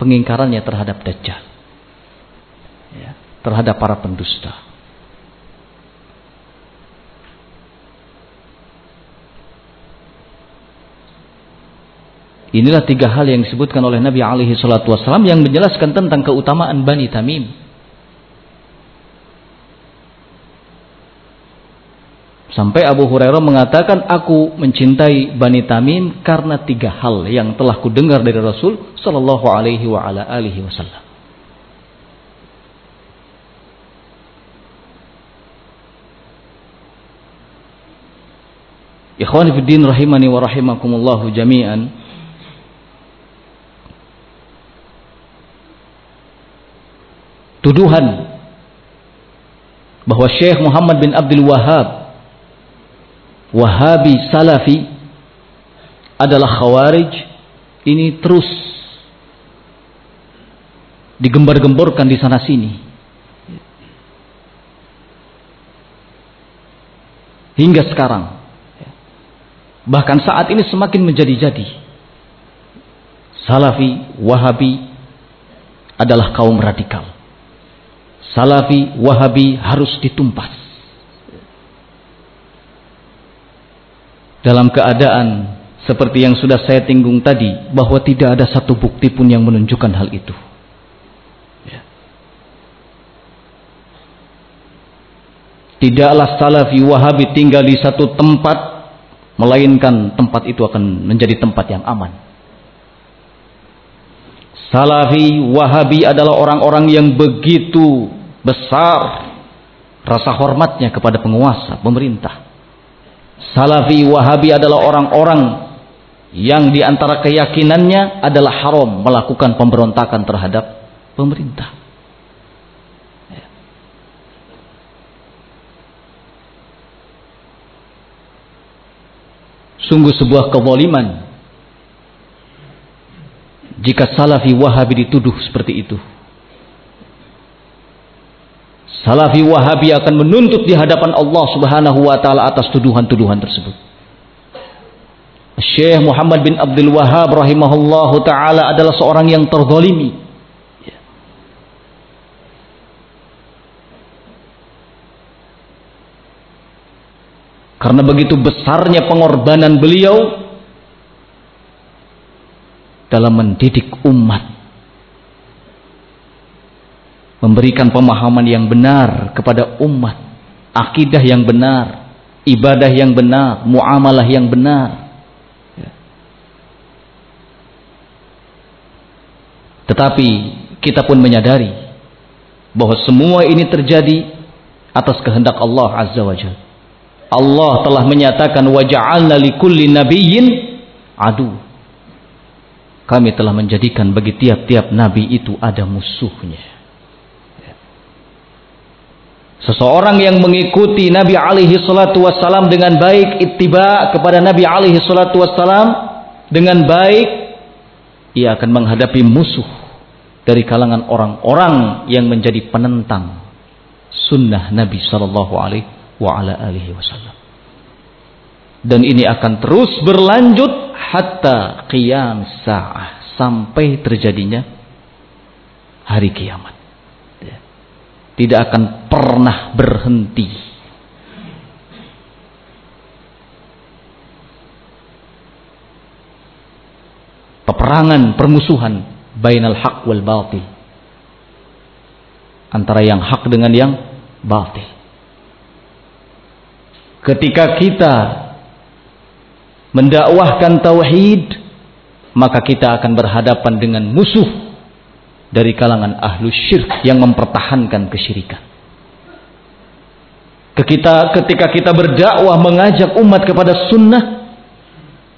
pengingkarannya terhadap dajjal. Ya, terhadap para pendusta. Inilah tiga hal yang disebutkan oleh Nabi alaihi salatu wasallam yang menjelaskan tentang keutamaan Bani Tamim. Sampai Abu Hurairah mengatakan aku mencintai Bani Tamim karena tiga hal yang telah kudengar dari Rasul sallallahu alaihi wa ala alihi wasallam. Ikhwani fi din rahimani wa jami'an. Tuduhan bahwa Syekh Muhammad bin Abdul Wahab Wahabi Salafi adalah Khawarij ini terus digembar-gemborkan di sana sini. Hingga sekarang. Bahkan saat ini semakin menjadi-jadi. Salafi Wahabi adalah kaum radikal Salafi, Wahabi harus ditumpas. Dalam keadaan seperti yang sudah saya tinggung tadi, bahwa tidak ada satu bukti pun yang menunjukkan hal itu. Ya. Tidaklah Salafi, Wahabi tinggal di satu tempat, melainkan tempat itu akan menjadi tempat yang aman. Salafi, Wahabi adalah orang-orang yang begitu besar rasa hormatnya kepada penguasa, pemerintah. Salafi Wahabi adalah orang-orang yang di antara keyakinannya adalah haram melakukan pemberontakan terhadap pemerintah. Sungguh sebuah kezaliman jika Salafi Wahabi dituduh seperti itu. Salafi Wahabi akan menuntut di hadapan Allah Subhanahu wa taala atas tuduhan-tuduhan tersebut. Syekh Muhammad bin Abdul Wahab rahimahullahu taala adalah seorang yang terzalimi. Karena begitu besarnya pengorbanan beliau dalam mendidik umat memberikan pemahaman yang benar kepada umat, akidah yang benar, ibadah yang benar, muamalah yang benar. Ya. Tetapi kita pun menyadari bahwa semua ini terjadi atas kehendak Allah Azza wa Jalla. Allah telah menyatakan waja'alna likulli nabiyyin adu. Kami telah menjadikan bagi tiap-tiap nabi itu ada musuhnya. Seseorang yang mengikuti Nabi alaihi salatu wassalam dengan baik, ittiba kepada Nabi alaihi salatu wassalam dengan baik, ia akan menghadapi musuh dari kalangan orang-orang yang menjadi penentang sunnah Nabi sallallahu alaihi wasallam. Dan ini akan terus berlanjut hatta qiyam sa'ah sampai terjadinya hari kiamat tidak akan pernah berhenti. Peperangan, permusuhan bainal haq wal batil. Antara yang hak dengan yang batil. Ketika kita mendakwahkan tauhid, maka kita akan berhadapan dengan musuh dari kalangan ahlu syirk yang mempertahankan kesyirikan. Ketika, ketika kita berdakwah mengajak umat kepada sunnah,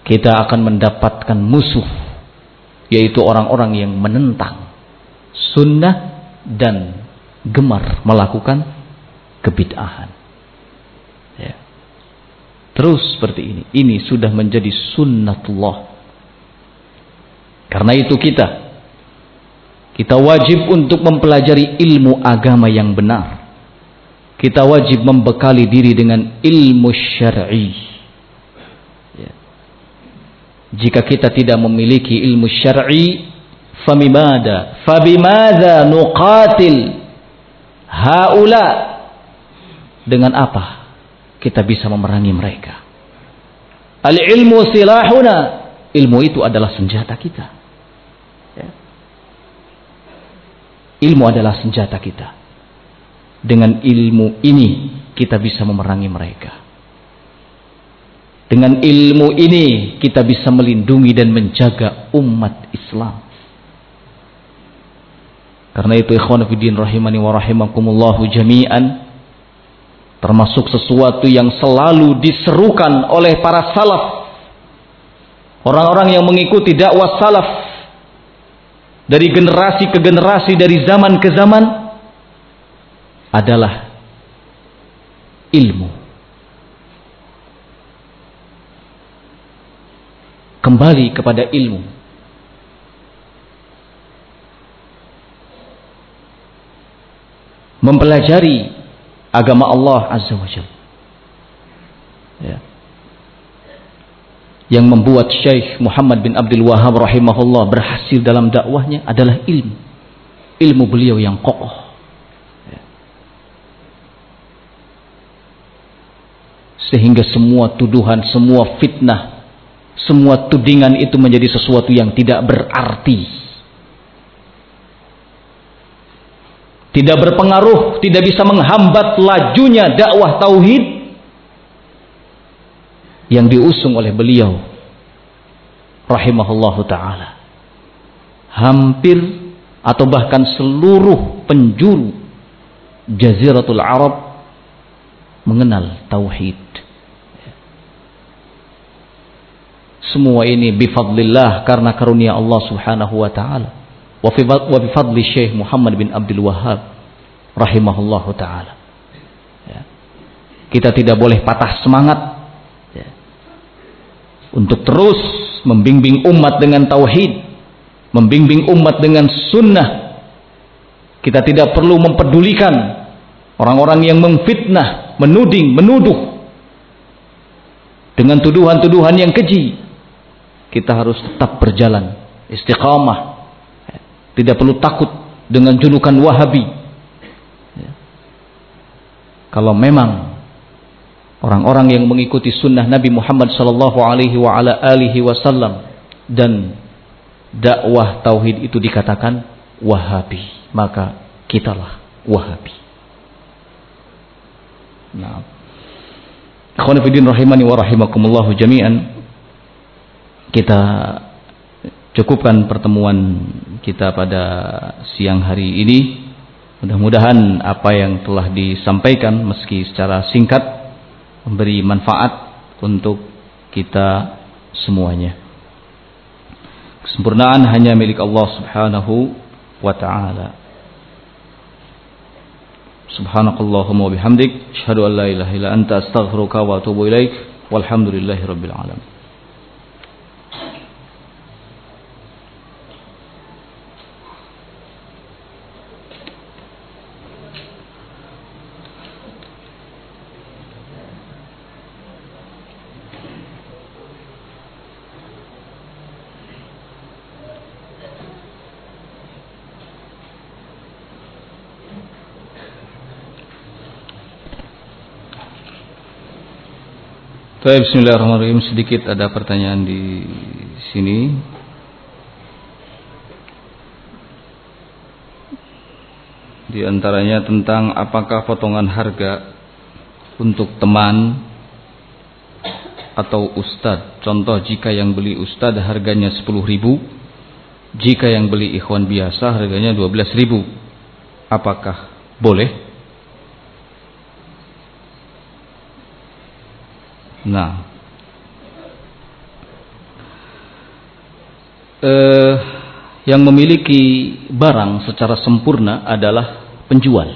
kita akan mendapatkan musuh, yaitu orang-orang yang menentang sunnah dan gemar melakukan kebid'ahan. Ya. Terus seperti ini. Ini sudah menjadi sunnatullah. Karena itu kita kita wajib untuk mempelajari ilmu agama yang benar. Kita wajib membekali diri dengan ilmu syar'i. Ya. Jika kita tidak memiliki ilmu syar'i, famimada, fabimada nuqatil haula dengan apa kita bisa memerangi mereka? Al ilmu silahuna, ilmu itu adalah senjata kita. Ilmu adalah senjata kita. Dengan ilmu ini kita bisa memerangi mereka. Dengan ilmu ini kita bisa melindungi dan menjaga umat Islam. Karena itu ikhwan fiddin rahimani wa rahimakumullahu jami'an termasuk sesuatu yang selalu diserukan oleh para salaf orang-orang yang mengikuti dakwah salaf dari generasi ke generasi, dari zaman ke zaman adalah ilmu. Kembali kepada ilmu. Mempelajari agama Allah Azza wa Jalla. Ya yang membuat Syekh Muhammad bin Abdul Wahab rahimahullah berhasil dalam dakwahnya adalah ilmu. Ilmu beliau yang kokoh. Sehingga semua tuduhan, semua fitnah, semua tudingan itu menjadi sesuatu yang tidak berarti. Tidak berpengaruh, tidak bisa menghambat lajunya dakwah tauhid yang diusung oleh beliau rahimahullahu taala hampir atau bahkan seluruh penjuru jaziratul Arab mengenal tauhid semua ini bifadlillah karena karunia Allah Subhanahu wa taala wa bifadli Syekh Muhammad bin Abdul Wahhab rahimahullahu taala ya. kita tidak boleh patah semangat untuk terus membimbing umat dengan tauhid membimbing umat dengan sunnah. Kita tidak perlu mempedulikan orang-orang yang memfitnah, menuding, menuduh dengan tuduhan-tuduhan yang keji. Kita harus tetap berjalan istiqamah. Tidak perlu takut dengan julukan Wahabi. Kalau memang orang-orang yang mengikuti sunnah Nabi Muhammad sallallahu alaihi wasallam dan dakwah tauhid itu dikatakan Wahabi, maka kitalah Wahabi. Nah. Khonifidin rahimani wa rahimakumullah jami'an. Kita cukupkan pertemuan kita pada siang hari ini. Mudah-mudahan apa yang telah disampaikan meski secara singkat memberi manfaat untuk kita semuanya. Kesempurnaan hanya milik Allah Subhanahu wa taala. Subhanakallahumma wa bihamdik asyhadu an la ilaha illa anta astaghfiruka wa atubu ilaik. Walhamdulillahirabbil alamin. Baik, bismillahirrahmanirrahim. Sedikit ada pertanyaan di sini. Di antaranya tentang apakah potongan harga untuk teman atau ustad. Contoh jika yang beli ustad harganya 10 ribu, jika yang beli ikhwan biasa harganya 12 ribu. Apakah boleh? Nah, eh, yang memiliki barang secara sempurna adalah penjual.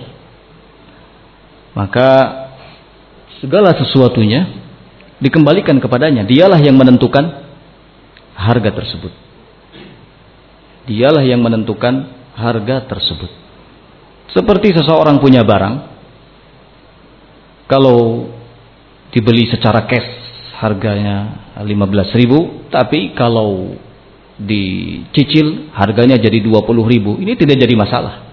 Maka segala sesuatunya dikembalikan kepadanya. Dialah yang menentukan harga tersebut. Dialah yang menentukan harga tersebut. Seperti seseorang punya barang, kalau dibeli secara cash harganya 15.000 tapi kalau dicicil harganya jadi 20.000 ini tidak jadi masalah.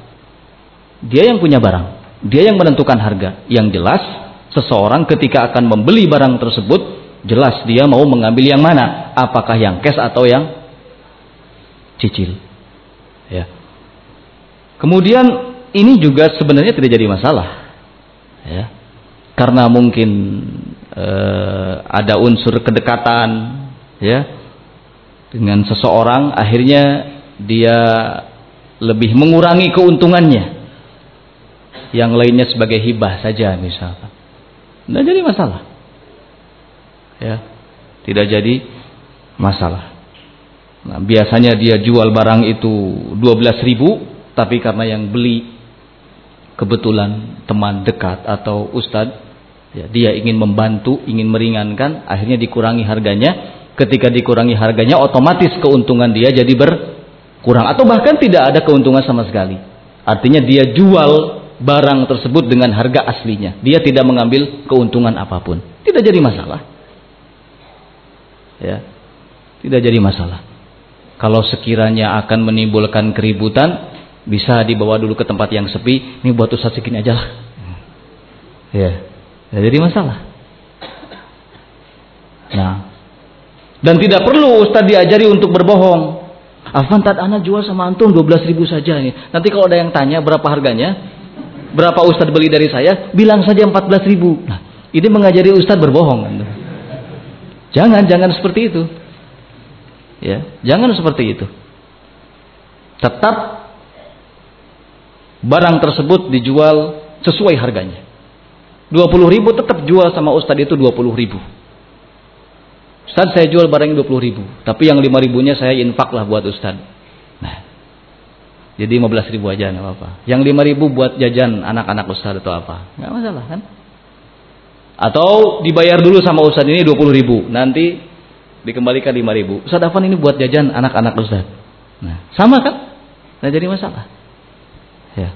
Dia yang punya barang. Dia yang menentukan harga. Yang jelas seseorang ketika akan membeli barang tersebut jelas dia mau mengambil yang mana. Apakah yang cash atau yang cicil. Ya. Kemudian ini juga sebenarnya tidak jadi masalah. Ya. Karena mungkin uh, ada unsur kedekatan ya dengan seseorang akhirnya dia lebih mengurangi keuntungannya. Yang lainnya sebagai hibah saja misalkan. Tidak jadi masalah. Ya tidak jadi masalah. Nah, biasanya dia jual barang itu 12 ribu tapi karena yang beli kebetulan teman dekat atau ustadz ya, dia ingin membantu, ingin meringankan, akhirnya dikurangi harganya. Ketika dikurangi harganya, otomatis keuntungan dia jadi berkurang atau bahkan tidak ada keuntungan sama sekali. Artinya dia jual barang tersebut dengan harga aslinya. Dia tidak mengambil keuntungan apa pun. Tidak jadi masalah. Ya. Tidak jadi masalah. Kalau sekiranya akan menimbulkan keributan, bisa dibawa dulu ke tempat yang sepi. Ini buat usaha segini aja lah. Ya. Tidak jadi masalah. Nah, dan tidak perlu Ustadz diajari untuk berbohong. Afan tad anak jual sama antum 12 ribu saja nih. Nanti kalau ada yang tanya berapa harganya, berapa Ustadz beli dari saya, bilang saja 14 ribu. Nah, ini mengajari Ustadz berbohong. Jangan, jangan seperti itu. Ya, jangan seperti itu. Tetap barang tersebut dijual sesuai harganya. 20 ribu tetap jual sama Ustadz itu 20 ribu. Ustadz saya jual barangnya 20 ribu. Tapi yang 5 ribunya saya infak lah buat Ustadz. Nah, jadi 15 ribu aja nggak apa-apa. Yang 5 ribu buat jajan anak-anak Ustadz atau apa. Nggak masalah kan. Atau dibayar dulu sama Ustadz ini 20 ribu. Nanti dikembalikan 5 ribu. Ustadz Afan ini buat jajan anak-anak Ustadz. Nah, sama kan? Tidak jadi masalah. Ya.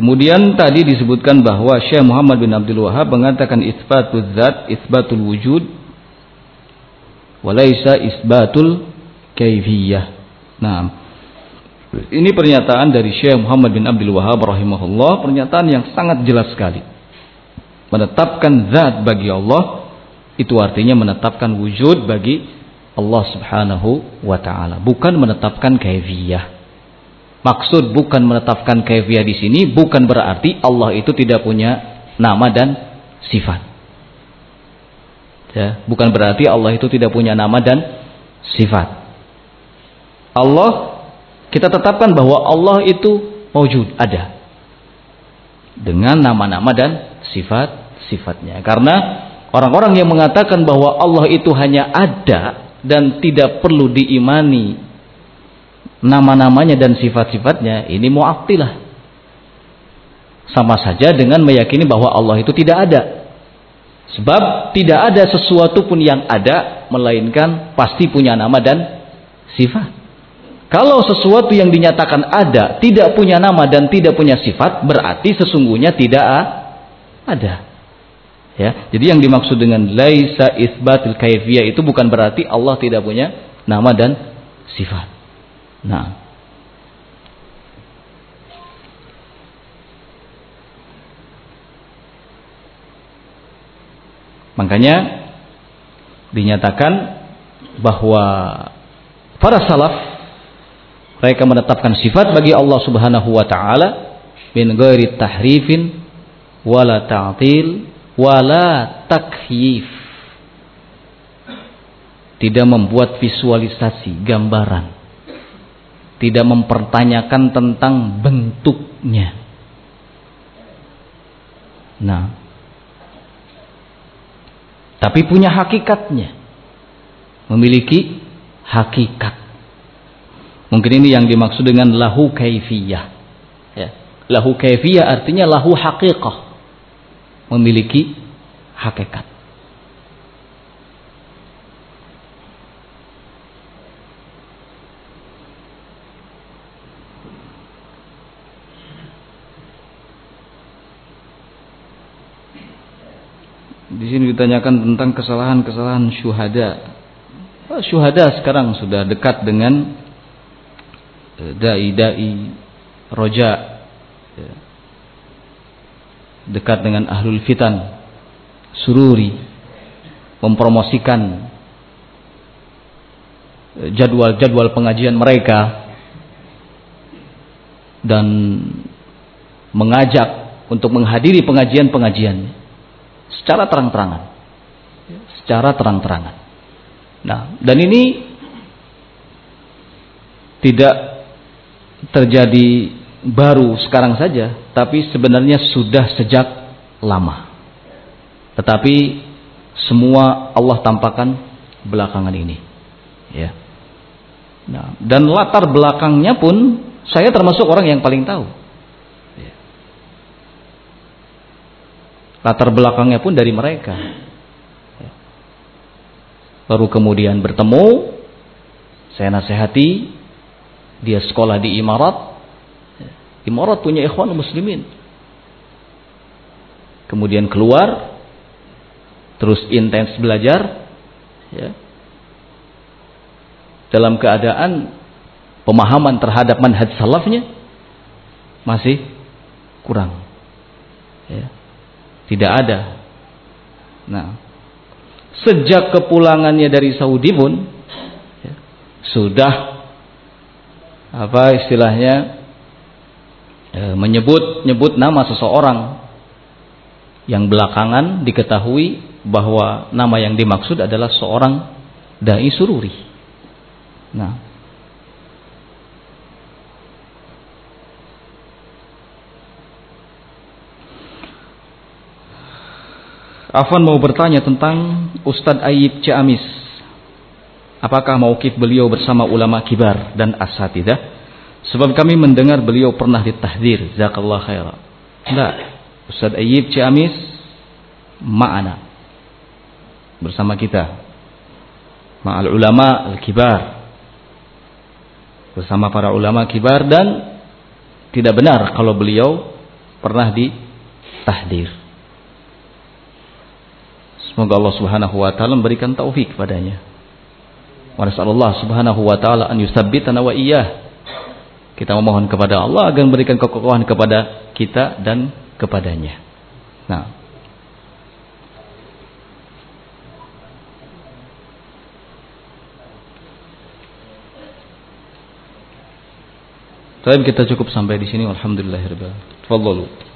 Kemudian tadi disebutkan bahwa Syekh Muhammad bin Abdul Wahab mengatakan isbatul zat, isbatul wujud, walaisa isbatul kaifiyah. Nah, ini pernyataan dari Syekh Muhammad bin Abdul Wahab rahimahullah, pernyataan yang sangat jelas sekali. Menetapkan zat bagi Allah itu artinya menetapkan wujud bagi Allah Subhanahu wa taala, bukan menetapkan kaifiyah. Maksud bukan menetapkan kaifiah di sini bukan berarti Allah itu tidak punya nama dan sifat. Ya, bukan berarti Allah itu tidak punya nama dan sifat. Allah kita tetapkan bahwa Allah itu wujud, ada. Dengan nama-nama dan sifat-sifatnya. Karena orang-orang yang mengatakan bahwa Allah itu hanya ada dan tidak perlu diimani nama-namanya dan sifat-sifatnya ini mu'attilah. Sama saja dengan meyakini bahwa Allah itu tidak ada. Sebab tidak ada sesuatu pun yang ada melainkan pasti punya nama dan sifat. Kalau sesuatu yang dinyatakan ada tidak punya nama dan tidak punya sifat berarti sesungguhnya tidak ada. Ya, jadi yang dimaksud dengan laisa isbatil kaifiyah itu bukan berarti Allah tidak punya nama dan sifat. Nah. Makanya dinyatakan bahwa para salaf mereka menetapkan sifat bagi Allah Subhanahu wa taala min ghairi tahrifin wala ta'til wala takyif tidak membuat visualisasi gambaran tidak mempertanyakan tentang bentuknya. Nah, tapi punya hakikatnya, memiliki hakikat. Mungkin ini yang dimaksud dengan lahu kaifiyah. Ya. Lahu kaifiyah artinya lahu hakikah, memiliki hakikat. Sini ditanyakan tentang kesalahan-kesalahan syuhada. Syuhada sekarang sudah dekat dengan eh, dai-dai roja. Ya. Dekat dengan ahlul fitan. Sururi. Mempromosikan eh, jadwal-jadwal pengajian mereka. Dan mengajak untuk menghadiri pengajian-pengajiannya secara terang-terangan. Secara terang-terangan. Nah, dan ini tidak terjadi baru sekarang saja, tapi sebenarnya sudah sejak lama. Tetapi semua Allah tampakkan belakangan ini. Ya. Nah, dan latar belakangnya pun saya termasuk orang yang paling tahu. Latar belakangnya pun dari mereka. Baru kemudian bertemu, saya nasihati, dia sekolah di Imarat. Imarat punya ikhwan muslimin. Kemudian keluar, terus intens belajar, ya. dalam keadaan pemahaman terhadap manhaj salafnya masih kurang. Ya. Tidak ada. Nah, sejak kepulangannya dari Saudi pun ya, sudah apa istilahnya e, menyebut nyebut nama seseorang yang belakangan diketahui bahwa nama yang dimaksud adalah seorang dai sururi. Nah, Afwan mau bertanya tentang Ustadz Ayib Ciamis. apakah mauqif beliau bersama ulama kibar dan asatidah? Sebab kami mendengar beliau pernah ditahdir. Zakallah khairan. Enggak. Ustaz Ayyib Ciamis ma'ana. Bersama kita. Ma'al ulama al-kibar. Bersama para ulama kibar dan tidak benar kalau beliau pernah ditahdir. Semoga Allah Subhanahu wa taala memberikan taufik padanya. Wa nasallallahu subhanahu wa taala an yusabbitana wa iyyah. Kita memohon kepada Allah agar memberikan kekokohan kepada kita dan kepadanya. Nah, Tapi kita cukup sampai di sini. Alhamdulillah. Tafadhalu.